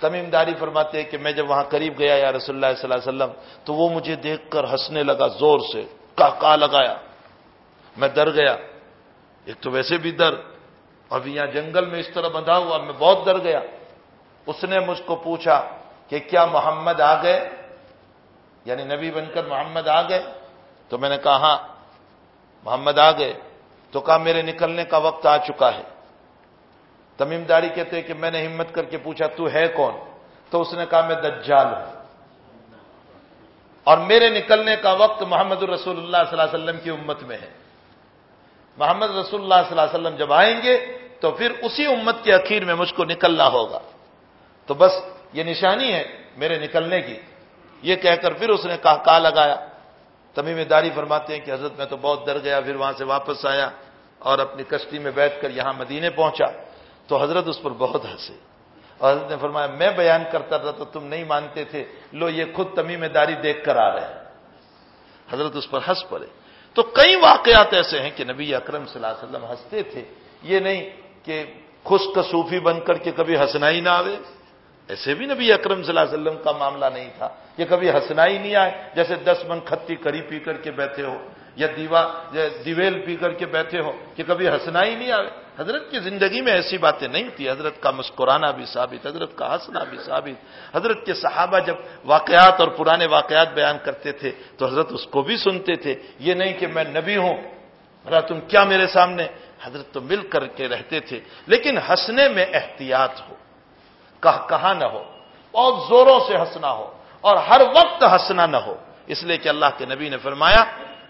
تمیم داری فرماتے کہ میں جب وہاں قریب گیا یا رسول اللہ صلی اللہ علیہ وسلم، تو وہ مجھے دیکھ کر ہنسنے لگا زور سے۔ کا کا لگایا۔ میں ڈر گیا۔ ایک تو ویسے بھی ڈر۔ ابھی یہاں جنگل میں اس طرح بندھا ہوا، میں بہت ڈر گیا۔ اس نے مجھ کو پوچھا کہ کیا محمد آ گئے یعنی نبی بن کر محمد آ گئے تو میں نے کہا ہاں محمد آ گئے تو کہا میرے نکلنے کا وقت آ چکا ہے۔ تمیم داری کہتے کہ میں نے ہمت کر کے پوچھا، تو ہے کون؟ تو اس نے کہا، میں دجال ہوں۔ اور میرے نکلنے کا وقت محمد الرسول اللہ صلی اللہ علیہ وسلم کی امت میں ہے۔ محمد رسول اللہ صلی اللہ علیہ وسلم جب آئیں گے تو پھر اسی امت کے اخیر میں مجھ کو نکلنا ہوگا۔ تو بس یہ نشانی ہے میرے نکلنے کی۔ یہ کہہ کر پھر اس نے کہا کا لگایا۔ تمیم داری فرماتے ہیں کہ حضرت میں تو بہت ڈر گیا، پھر وہاں سے واپس آیا اور اپنی کشتی میں بیٹھ کر یہاں مدینے پہنچا۔ تو حضرت اس پر بہت ہنسے۔ اور حضرت نے فرمایا، میں بیان کرتا تھا تو تم نہیں مانتے تھے۔ لو، یہ خود تمیم داری دیکھ کر آ رہے ہیں۔ حضرت اس پر ہنس پڑے۔ تو کئی واقعات ایسے ہیں کہ نبی اکرم صلی اللہ علیہ وسلم ہنستے تھے۔ یہ نہیں کہ خشک صوفی بن کر کے کبھی ہنسنا ہی نہ آئے ایسے بھی نبی اکرم صلی اللہ علیہ وسلم کا معاملہ نہیں تھا یہ کبھی ہنسنا ہی نہیں آئے، جیسے دس من کھتی کری پی کر کے بیٹھے ہو، یا دیوا دیویل پی کر کے بیٹھے ہو کہ کبھی ہنسنا ہی نہیں آئے۔ حضرت کی زندگی میں ایسی باتیں نہیں تھی۔ حضرت کا مسکرانا بھی ثابت، حضرت کا ہنسنا بھی ثابت۔ حضرت کے صحابہ جب واقعات اور پرانے واقعات بیان کرتے تھے تو حضرت اس کو بھی سنتے تھے۔ یہ نہیں کہ میں نبی ہوں حضرت تم کیا میرے سامنے؟ حضرت تو مل کر کے رہتے تھے۔ لیکن ہنسنے میں احتیاط ہو۔ کہا نہ ہو بہت زوروں سے ہنسنا ہو اور ہر وقت ہنسنا نہ ہو اس لیے کہ اللہ کے نبی نے فرمایا،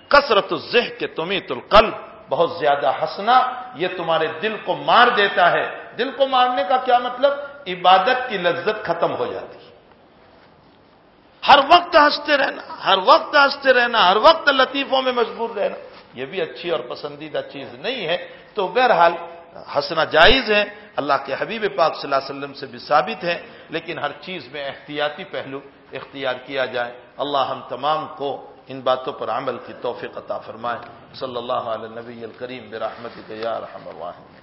کثرت الزہ کے تمہیں القلب بہت زیادہ ہنسنا، یہ تمہارے دل کو مار دیتا ہے۔ دل کو مارنے کا کیا مطلب؟ عبادت کی لذت ختم ہو جاتی۔ ہر وقت ہنستے رہنا، ہر وقت ہنستے رہنا، ہر وقت لطیفوں میں مجبور رہنا، یہ بھی اچھی اور پسندیدہ چیز نہیں ہے۔ تو بہرحال ہنسنا جائز ہے اللہ کے حبیب پاک صلی اللہ علیہ وسلم سے بھی ثابت ہے لیکن ہر چیز میں احتیاطی پہلو اختیار کیا جائے۔ اللہ ہم تمام کو ان باتوں پر عمل کی توفیق عطا فرمائے۔ صلی اللہ علیہ نبی الکریم برحمت یا رحم الرحمن